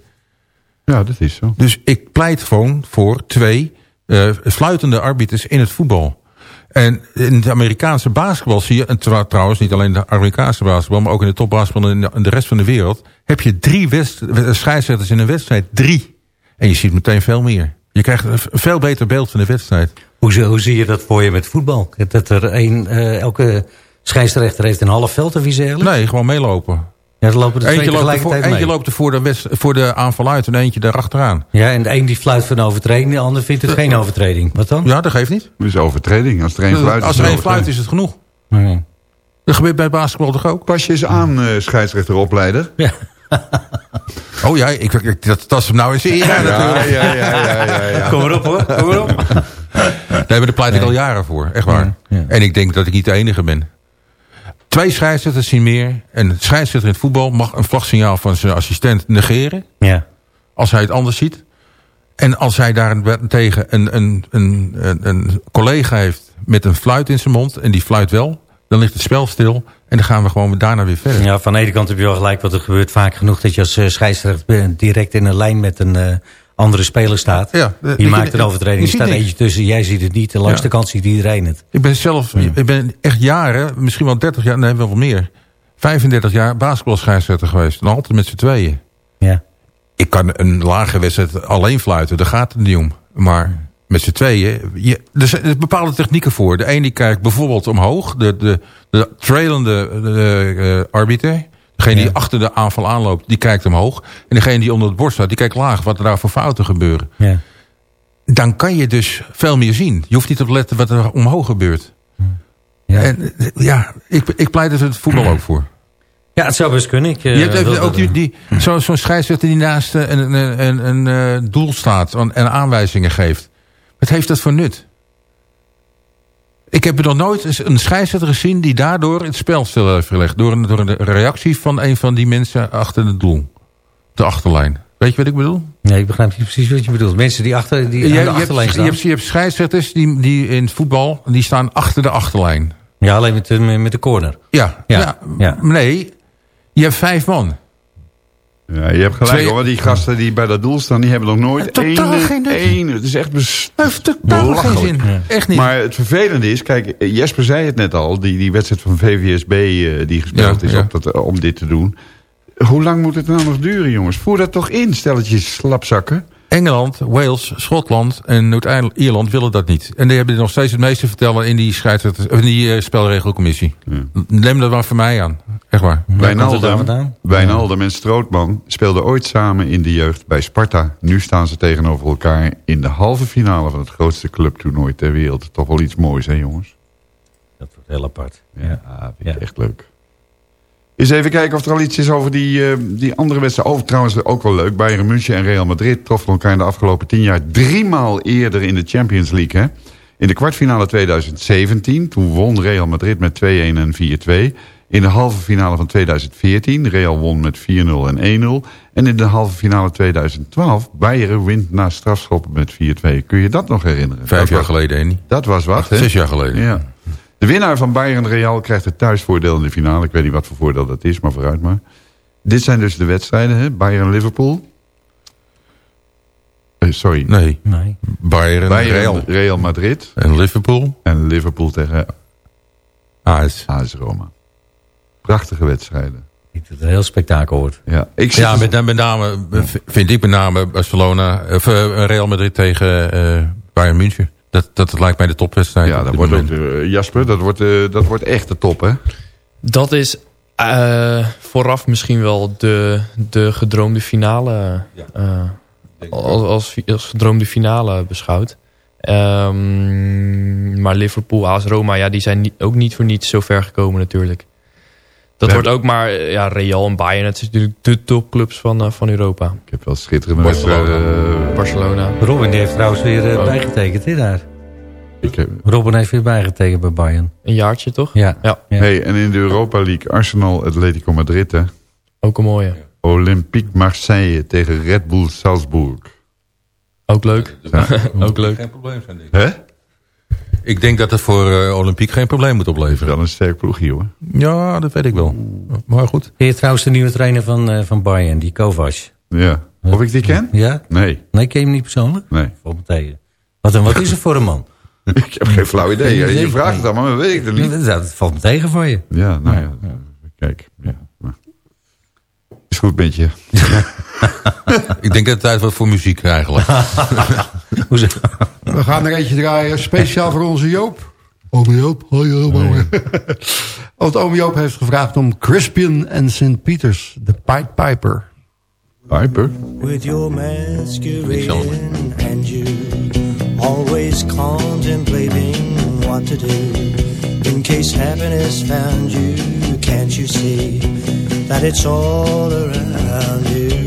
Ja, dat is zo. Dus ik pleit gewoon voor twee eh, fluitende arbiters in het voetbal. En in het Amerikaanse basketbal zie je, en trouwens niet alleen de Amerikaanse basketbal, maar ook in de topbasketbal en in de- rest van de wereld, heb je drie west- scheidsrechters in een wedstrijd. Drie. En je ziet meteen veel meer. Je krijgt een veel beter beeld van de wedstrijd. Hoe, zie- hoe zie je dat voor je met voetbal? Dat er een, eh, elke scheidsrechter heeft een half veld of iets? Nee, gewoon meelopen. Ja, dan lopen er twee Eentje loopt, er voor, eentje loopt er voor de, west- voor de aanval uit en eentje daarachteraan. Ja, en de een die fluit voor een overtreding, de ander vindt het geen overtreding. Wat dan? Ja, dat geeft niet. Dat is overtreding. Als er één fluit is, Als er één het fluit is het genoeg. Nee. Dat gebeurt bij basketbal toch ook? Pas je eens aan, eh scheidsrechteropleider. Ja. Oh ja, ik, ik, dat, dat is hem nou eens eer. Ja, ja, ja, ja, ja, ja. Kom erop hoor, kom erop. Nee, maar daar pleit ik al jaren voor. Echt waar. Ja, ja. En ik denk dat ik niet de enige ben. Twee scheidsrechters zien meer. En een scheidsrechter in het voetbal mag een vlagsignaal van zijn assistent negeren. Ja. Als hij het anders ziet. En als hij daartegen een, een, een, een, een collega heeft met een fluit in zijn mond. En die fluit wel. Dan ligt het spel stil. En dan gaan we gewoon daarna weer verder. Ja, van de ene kant heb je wel gelijk, want er gebeurt vaak genoeg dat je als eh, scheidsrechter direct in een lijn met een eh, andere speler staat. Ja, eh, die je- maakt een overtreding, je er staat eentje tussen, jij ziet het niet. En langs Ja. de kant ziet iedereen het. Ik ben zelf, ik ben echt jaren, misschien wel 30 jaar, nee wel meer. 35 jaar basketbalscheidsrechter geweest. En altijd met z'n tweeën. Ja. Ik kan een lage wedstrijd alleen fluiten, daar gaat het niet om. Maar met z'n tweeën, je, er zijn bepaalde technieken voor. De een die kijkt bijvoorbeeld omhoog, de, de, de trailende de, eh, arbiter. Degene die Ja. achter de aanval aanloopt, die kijkt omhoog. En degene die onder het bord staat, die kijkt laag wat er daar voor fouten gebeuren. Ja. Dan kan je dus veel meer zien. Je hoeft niet op te letten wat er omhoog gebeurt. En, eh, ja, ik, ik pleit er het voetbal ook voor. Ja, het zou best kunnen. Ik, eh, Je hebt even ook die, die, zo- zo'n scheidsrechter die naast eh, een, een, een, een eh, doel staat en aanwijzingen geeft. Wat heeft dat voor nut? Ik heb er nog nooit een scheidsrechter gezien die daardoor het spel stil heeft gelegd. Door een, door een reactie van een van die mensen achter het doel. De achterlijn. Weet je wat ik bedoel? Nee, ik begrijp niet precies wat je bedoelt. Mensen die, achter, die Je, aan je de achterlijn je, staan. hebt, je hebt scheidsrechters die, die in het voetbal die staan achter de achterlijn. Ja, alleen met, de- met de corner. Ja, Ja, ja. ja. nee. Je hebt vijf man. Ja, je hebt gelijk Twee- hoor. Die gasten die bij dat doel staan, die hebben nog nooit totaal één... geen het is echt bes- heeft totaal geen zin. Echt niet. Maar het vervelende is, kijk, Jesper zei het net al, die, die wedstrijd van VVSB eh, die gespeeld Ja, is. Op dat, eh, om dit te doen. Hoe lang moet het nou nog duren, jongens? Voer dat toch in, stelletjes slapzakken. Engeland, Wales, Schotland en Noord-Ierland willen dat niet. En die hebben nog steeds het meeste vertellen in die, in die eh, spelregelcommissie. Neem dat maar voor mij aan. Echt waar. Wijnaldum, Wijnaldum en Strootman speelden ooit samen in de jeugd bij Sparta. Nu staan ze tegenover elkaar in de halve finale van het grootste clubtoernooi ter wereld. Toch wel iets moois, hè jongens? Dat wordt heel apart. Ja, vind ik echt leuk. Eens even kijken of er al iets is over die, eh, die andere wedstrijd. Over trouwens ook wel leuk. Bayern München en Real Madrid troffen elkaar in de afgelopen tien jaar driemaal eerder in de Champions League. Hè? In de kwartfinale 2017, toen won Real Madrid met 2-1 en 4-2. In de halve finale van 2014, Real won met 4-0 en 1-0. En in de halve finale 2012, Bayern wint na strafschoppen met 4-2. Kun je dat nog herinneren? Vijf Dat jaar was- geleden, Andy. Dat was wat, hè? Zes jaar geleden. Ja. De winnaar van Bayern Real krijgt het thuisvoordeel in de finale. Ik weet niet wat voor voordeel dat is, maar vooruit maar. Dit zijn dus de wedstrijden, hè? Bayern-Liverpool. Eh, sorry. Nee. Nee. Bayern, Bayern, Real. Real Madrid. En Liverpool. En Liverpool tegen AS. AS Roma. Prachtige wedstrijden. Ik dat het een heel spektakel wordt. Ja, ik Ja, dus- met, met name eh, vind ik met name Barcelona, of eh, Real Madrid tegen eh Bayern München. Dat, dat lijkt mij de topwedstrijd. ja dat wordt ook, eh, Jasper, dat wordt, eh, dat wordt echt de top, hè? Dat is eh, vooraf misschien wel de, de gedroomde finale. eh, als, als, als gedroomde finale beschouwd. Ehm, maar Liverpool, AS Roma, ja, die zijn niet, ook niet voor niets zo ver gekomen natuurlijk. Dat We wordt ook maar, eh, ja, Real en Bayern, het zijn natuurlijk de topclubs van, eh, van Europa. Ik heb wel schitterende Barcelona. wedstrijden. eh, Barcelona. Robin die heeft trouwens weer Oh. bijgetekend, hè, daar. Ik heb, Robin heeft weer bijgetekend bij Bayern. Een jaartje toch? Ja. Ja, Ja. Hey, en in de Europa League Arsenal Atletico Madrid, hè? ook een mooie. Olympique Marseille tegen Red Bull Salzburg. Ook leuk. ook leuk. Geen probleem zijn, denk ik. Hè? Ik denk dat het voor eh, Olympiek geen probleem moet opleveren. Wel een sterk ploegje, hoor. Ja, dat weet ik wel. Maar goed. Je trouwens de nieuwe trainer van, eh, van Bayern, die Kovac? Ja. Of ik die ken? Ja? Nee. Nee, ken je hem niet persoonlijk? Nee. Valt me tegen. Wat, en wat is er voor een man? ik heb geen flauw idee. Je vraagt het allemaal, maar weet ik het niet. Dat, dat valt me tegen voor je. Ja, nou ja. Kijk. Ja. Is goed met je. Ik denk dat het tijd wordt voor muziek eigenlijk. Hoezo? We gaan er eentje draaien, speciaal voor onze Joop. Ome Joop, hoi Joop. Want ome Joop heeft gevraagd om Crispian en St. Peters, de Pied Piper. Piper? With your masquerading and you always contemplating what to do. In case happiness found you, can't you see that it's all around you?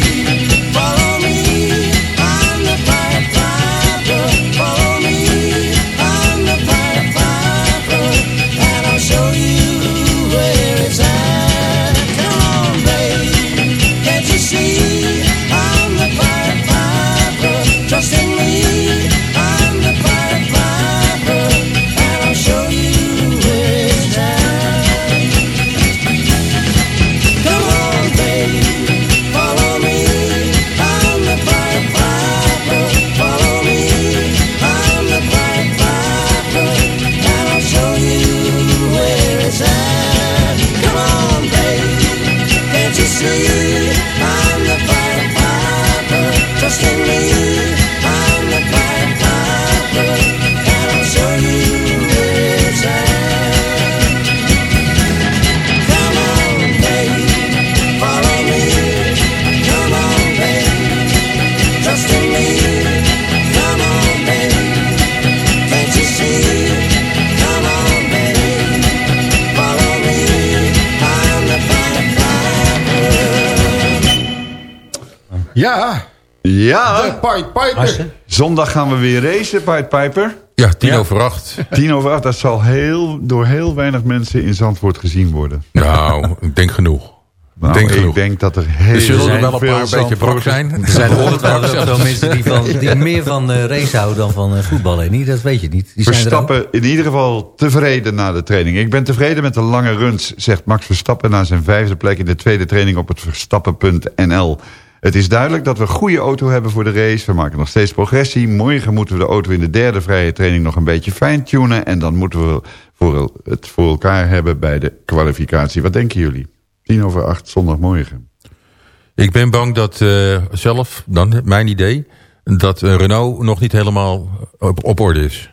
Ja. Ja. De Pied Piper. Zondag gaan we weer racen, Pied Piper. Ja, tien over acht. Tien over acht, dat zal heel, door heel weinig mensen in Zandvoort gezien worden. Nou, ik denk genoeg. Nou, denk ik genoeg. denk dat er heel Er zullen er veel wel een paar beetje brok zijn. Er zijn ongetwijfeld ook wel mensen die, van, die meer van eh, race houden dan van eh, voetballen. Niet, dat weet je niet. Die zijn er. Verstappen in ieder geval tevreden na de training. Ik ben tevreden met de lange runs, zegt Max Verstappen... na zijn vijfde plek in de tweede training op het Verstappen.nl. Het is duidelijk dat we een goede auto hebben voor de race. We maken nog steeds progressie. Morgen moeten we de auto in de derde vrije training nog een beetje fine-tunen... en dan moeten we voor het voor elkaar hebben bij de kwalificatie. Wat denken jullie? Tien over acht zondagmorgen. Ik ben bang dat eh, zelf, dan mijn idee... dat Renault nog niet helemaal op, op orde is.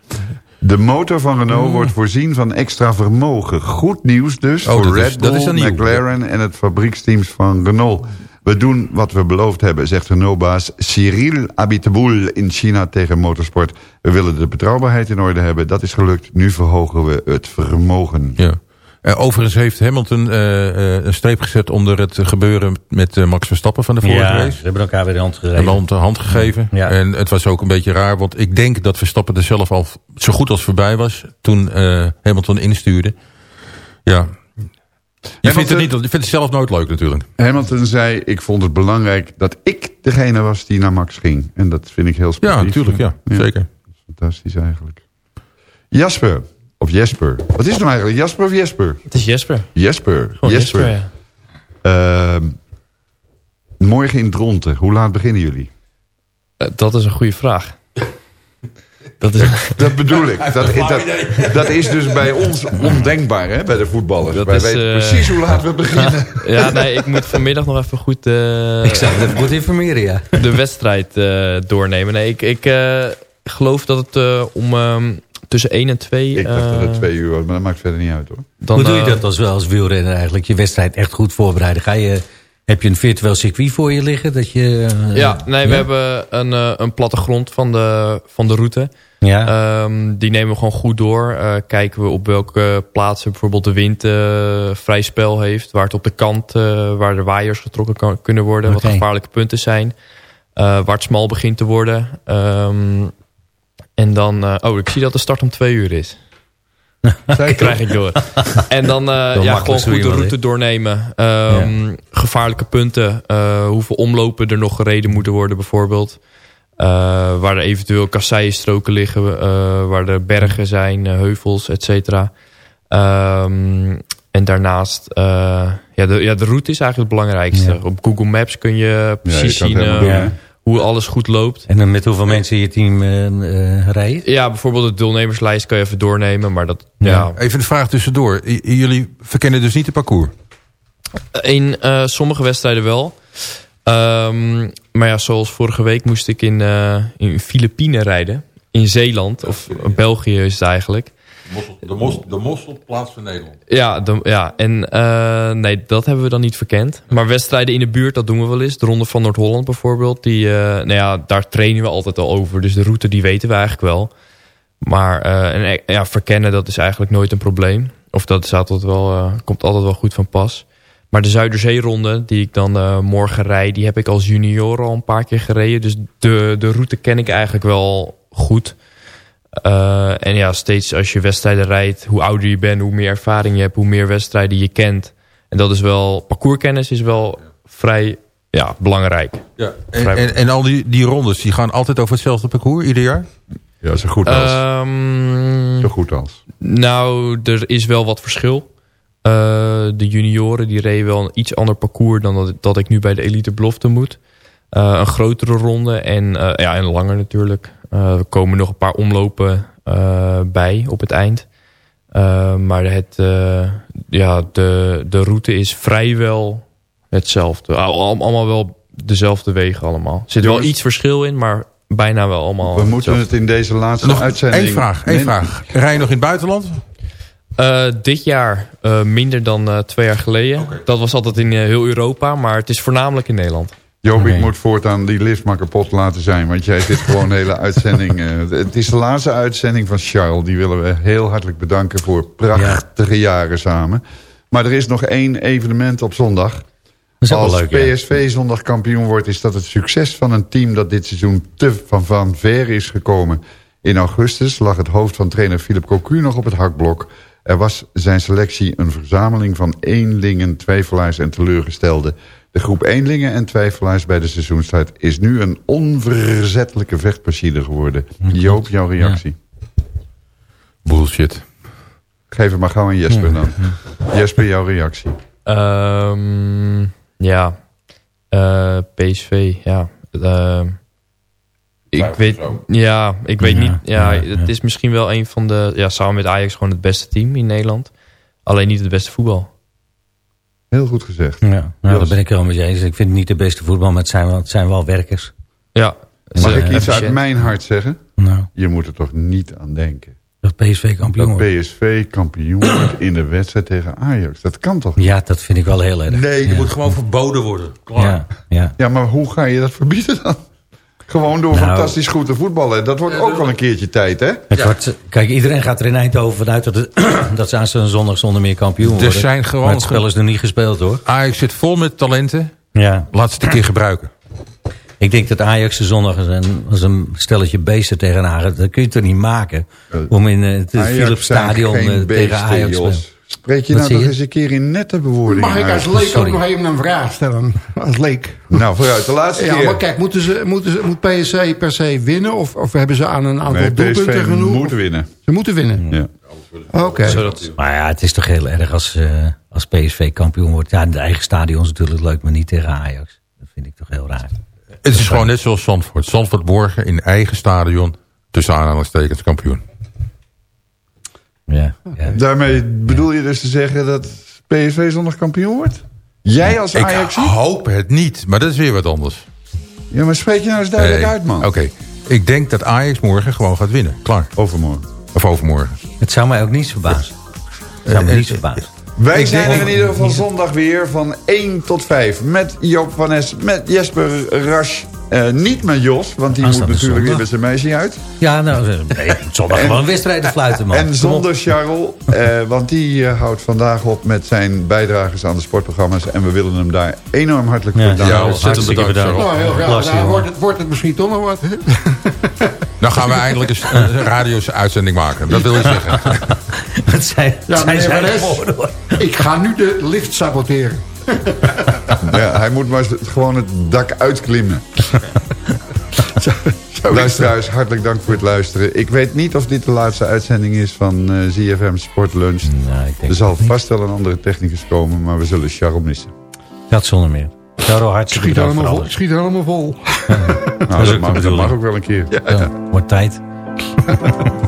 De motor van Renault wordt voorzien van extra vermogen. Goed nieuws dus Oh, voor is- Red Bull, dat is nieuw. McLaren en het fabrieksteams van Renault. We doen wat we beloofd hebben, zegt Renault-baas Cyril Abiteboul in China tegen Motorsport. We willen de betrouwbaarheid in orde hebben. Dat is gelukt. Nu verhogen we het vermogen. Ja. Eh, overigens heeft Hamilton eh, eh, een streep gezet onder het gebeuren met Max Verstappen van de vorige Ja, race. ze hebben elkaar weer de hand gegeven. Een land de hand gegeven. Ja. En het was ook een beetje raar, want ik denk dat Verstappen er zelf al zo goed als voorbij was toen eh, Hamilton instuurde. Ja. Je vindt, het niet, je vindt het zelf nooit leuk natuurlijk. Hamilton zei, ik vond het belangrijk dat ik degene was die naar Max ging. En dat vind ik heel sportief. Ja, natuurlijk, ja, zeker. Fantastisch eigenlijk. Jasper, of Jesper. Wat is het nou eigenlijk, Jasper of Jesper? Het is Jesper. Jesper. Gewoon Jesper. Jesper, ja. Ehm, morgen in Dronten, hoe laat beginnen jullie? Eh, dat is een goede vraag. Dat is... Dat bedoel ik. Dat, dat, dat is dus bij ons ondenkbaar, hè, bij de voetballers. Dat Wij is, weten eh, precies hoe laat we beginnen. Ja, nee, ik moet vanmiddag nog even goed... eh, Ik zou het even goed informeren, ja. de wedstrijd eh, doornemen. Nee, ik, ik eh, geloof dat het eh, om ehm, tussen 1 en 2... Ik dacht dat het twee uur was, maar dat maakt verder niet uit hoor. Dan, Hoe doe je dat als, als wielrenner eigenlijk? Je wedstrijd echt goed voorbereiden. Ga je, heb je een virtueel circuit voor je liggen? Dat je, Ja, nee, we hebben een, een plattegrond van de, van de route. Ja. Ehm, die nemen we gewoon goed door. Eh, kijken we op welke plaatsen bijvoorbeeld de wind eh, vrij spel heeft. Waar het op de kant, eh, waar de waaiers getrokken kan, kunnen worden. Oké. Wat gevaarlijke punten zijn. Waar het smal begint te worden. Ehm, en dan... oh, ik zie dat de start om twee uur is. Dat krijg ik door. En dan ja, gewoon goed de route doornemen. Ehm, Gevaarlijke punten. hoeveel omlopen er nog gereden moeten worden bijvoorbeeld. Eh, waar er eventueel kasseienstroken liggen. eh, waar er bergen zijn, eh, heuvels, et cetera. Ehm, en daarnaast... ja, de, ja, de route is eigenlijk het belangrijkste. Ja. Op Google Maps kun je precies je zien doen, hoe alles goed loopt. En dan met hoeveel mensen je team eh, rijdt? Ja, bijvoorbeeld de deelnemerslijst kan je even doornemen. Maar dat, ja. Even een vraag tussendoor. Jullie verkennen dus niet het parcours? In sommige wedstrijden wel. Ehm, maar ja, zoals vorige week moest ik in, eh in Filipijnen rijden. In Zeeland, of België is het eigenlijk. De, mos, de mosselplaats van Nederland. Ja, de- ja en eh, nee, dat hebben we dan niet verkend. Maar wedstrijden in de buurt, dat doen we wel eens. De Ronde van Noord-Holland bijvoorbeeld. Die, eh, nou ja, daar trainen we altijd al over. Dus de route, die weten we eigenlijk wel. Maar en, ja, verkennen, dat is eigenlijk nooit een probleem. Of dat is altijd wel, komt altijd wel goed van pas. Maar de Zuiderzeeronde, die ik dan eh, morgen rijd... die heb ik als junior al een paar keer gereden. Dus de, de route ken ik eigenlijk wel goed. Eh, en ja, steeds als je wedstrijden rijdt... hoe ouder je bent, hoe meer ervaring je hebt... hoe meer wedstrijden je kent. En dat is wel... parcourskennis is wel vrij ja, belangrijk. Ja. En, en, en al die, die rondes, die gaan altijd over hetzelfde parcours ieder jaar? Ja, zo goed als. Ehm, zo goed als. Nou, er is wel wat verschil. Eh, de junioren die reden wel een iets ander parcours dan dat, dat ik nu bij de elite belofte moet. Eh, een grotere ronde en, eh, ja, en langer natuurlijk. Eh, er komen nog een paar omlopen eh, bij op het eind. Eh, maar het, ja, de, de route is vrijwel hetzelfde. Al- al- allemaal wel dezelfde wegen allemaal. Er zit wel iets verschil in, maar bijna wel allemaal We moeten hetzelfde. het in deze laatste Nog uitzending... één vraag, één Nee, vraag. Rij je nog in het buitenland? Eh, dit jaar eh, minder dan eh, twee jaar geleden. Dat was altijd in eh, heel Europa, maar het is voornamelijk in Nederland. Joop, ik moet voortaan die lift maar kapot laten zijn. Want jij zit gewoon de hele uitzending... eh, het is de laatste uitzending van Charles. Die willen we heel hartelijk bedanken voor prachtige jaren samen. Maar er is nog één evenement op zondag. Als leuk, ja. PSV zondag kampioen wordt... is dat het succes van een team dat dit seizoen te van, van ver is gekomen. In augustus lag het hoofd van trainer Philip Cocu nog op het hakblok. Er was zijn selectie een verzameling van eenlingen, twijfelaars en teleurgestelden. De groep eenlingen en twijfelaars bij de seizoenstart... is nu een onverzettelijke vechtmachine geworden. Joop, jouw reactie? Bullshit. Geef het maar gauw aan Jesper dan. Jesper, jouw reactie. Ehm, ja, Eh, PSV, ja. Ehm, ik weet, ja, ik weet Ja, niet. Ja, ja, het is misschien wel een van de, ja, samen met Ajax gewoon het beste team in Nederland. Alleen niet het beste voetbal. Heel goed gezegd. Ja, nou, daar ben ik wel met je eens. Ik vind het niet de beste voetbal, maar het zijn wel, het zijn wel werkers. Ja. Mag ik iets uit mijn hart zeggen? Nou. Je moet er toch niet aan denken. Dat PSV kampioen Dat. PSV kampioen wordt in de wedstrijd tegen Ajax. Dat kan toch niet? Ja, dat vind ik wel heel erg. Nee, Ja. moet gewoon verboden worden. Klaar. Ja, ja. Ja, maar hoe ga je dat verbieden dan? Gewoon door Nou. fantastisch goed te voetballen. Dat wordt ook wel een keertje tijd, hè? Het wordt, kijk, iedereen gaat er in Eindhoven vanuit dat, het, dat ze aan zo'n zondag zonder meer kampioen Er worden. zijn gewoon maar het spel is nog niet gespeeld hoor. Ajax zit vol met talenten. Ja. Laat ze het een keer gebruiken. Ik denk dat Ajax de zondag is een, als een stelletje beesten tegen Ajax. Dat kun je toch niet maken om in eh, het Ajax Philips Stadion eh, tegen Ajax te spelen. Spreek je Wat nou je? eens een keer in nette bewoordingen Mag ik als leek ook nog even een vraag stellen? Als leek. Nou, vooruit, de laatste Ja, keer. maar kijk, moeten ze, moeten ze, moet PSC per se winnen? Of, of hebben ze aan een aantal Nee, doelpunten PSV genoeg? moet winnen. Ze moeten winnen? Ja. Oké. Maar ja, het is toch heel erg als, eh, als PSV kampioen wordt. Ja, de eigen stadion is natuurlijk leuk, maar niet tegen Ajax. Dat vind ik toch heel raar. Het is gewoon net zoals Zandvoort. Zandvoort morgen in eigen stadion tussen aanhalingstekens kampioen. Ja, ja. Daarmee bedoel je dus te zeggen dat PSV zondag kampioen wordt? Jij als Ik Ajax? hoop het niet, maar dat is weer wat anders. Ja, maar spreek je nou eens duidelijk uit, man. Oké, ik denk dat Ajax morgen gewoon gaat winnen. Klaar. Overmorgen. Of overmorgen. Het zou mij ook niet verbazen. Het zou me Eh, niet eh, verbazen. Wij Ik zijn er in ieder geval zondag weer van 1 tot 5. Met Joop van Nes, met Jesper Rasch. Eh, niet met Jos, want die moet natuurlijk weer zondag. met zijn meisje uit. Ja, nou, nee, zondag gewoon wedstrijden fluiten, man. En zonder Charles, eh, want die eh, houdt vandaag op met zijn bijdragers aan de sportprogramma's. En we willen hem daar enorm hartelijk voor Ja, bedanken. Ja, ontzettend bedankt. bedankt. Nou, heel graag jongen. Wordt het, wordt het misschien toch nog wat? Dan gaan we eindelijk eens een radio's uitzending maken. Dat wil je zeggen. Het zijn, Ja, zijn hoor. ik ga nu de lift saboteren. Ja, hij moet maar gewoon het dak uitklimmen. Luisteraars, hartelijk dank voor het luisteren. Ik weet niet of dit de laatste uitzending is van eh ZFM Sport Lunch. Nou, ik denk er zal vast wel een andere technicus komen, maar we zullen Charles missen. Dat zonder meer. Charo, hartstikke Schiet bedankt voor helemaal, vol, alles. schiet helemaal vol. Nou, dat, mag, dat ook wel een keer. Ja, wordt tijd.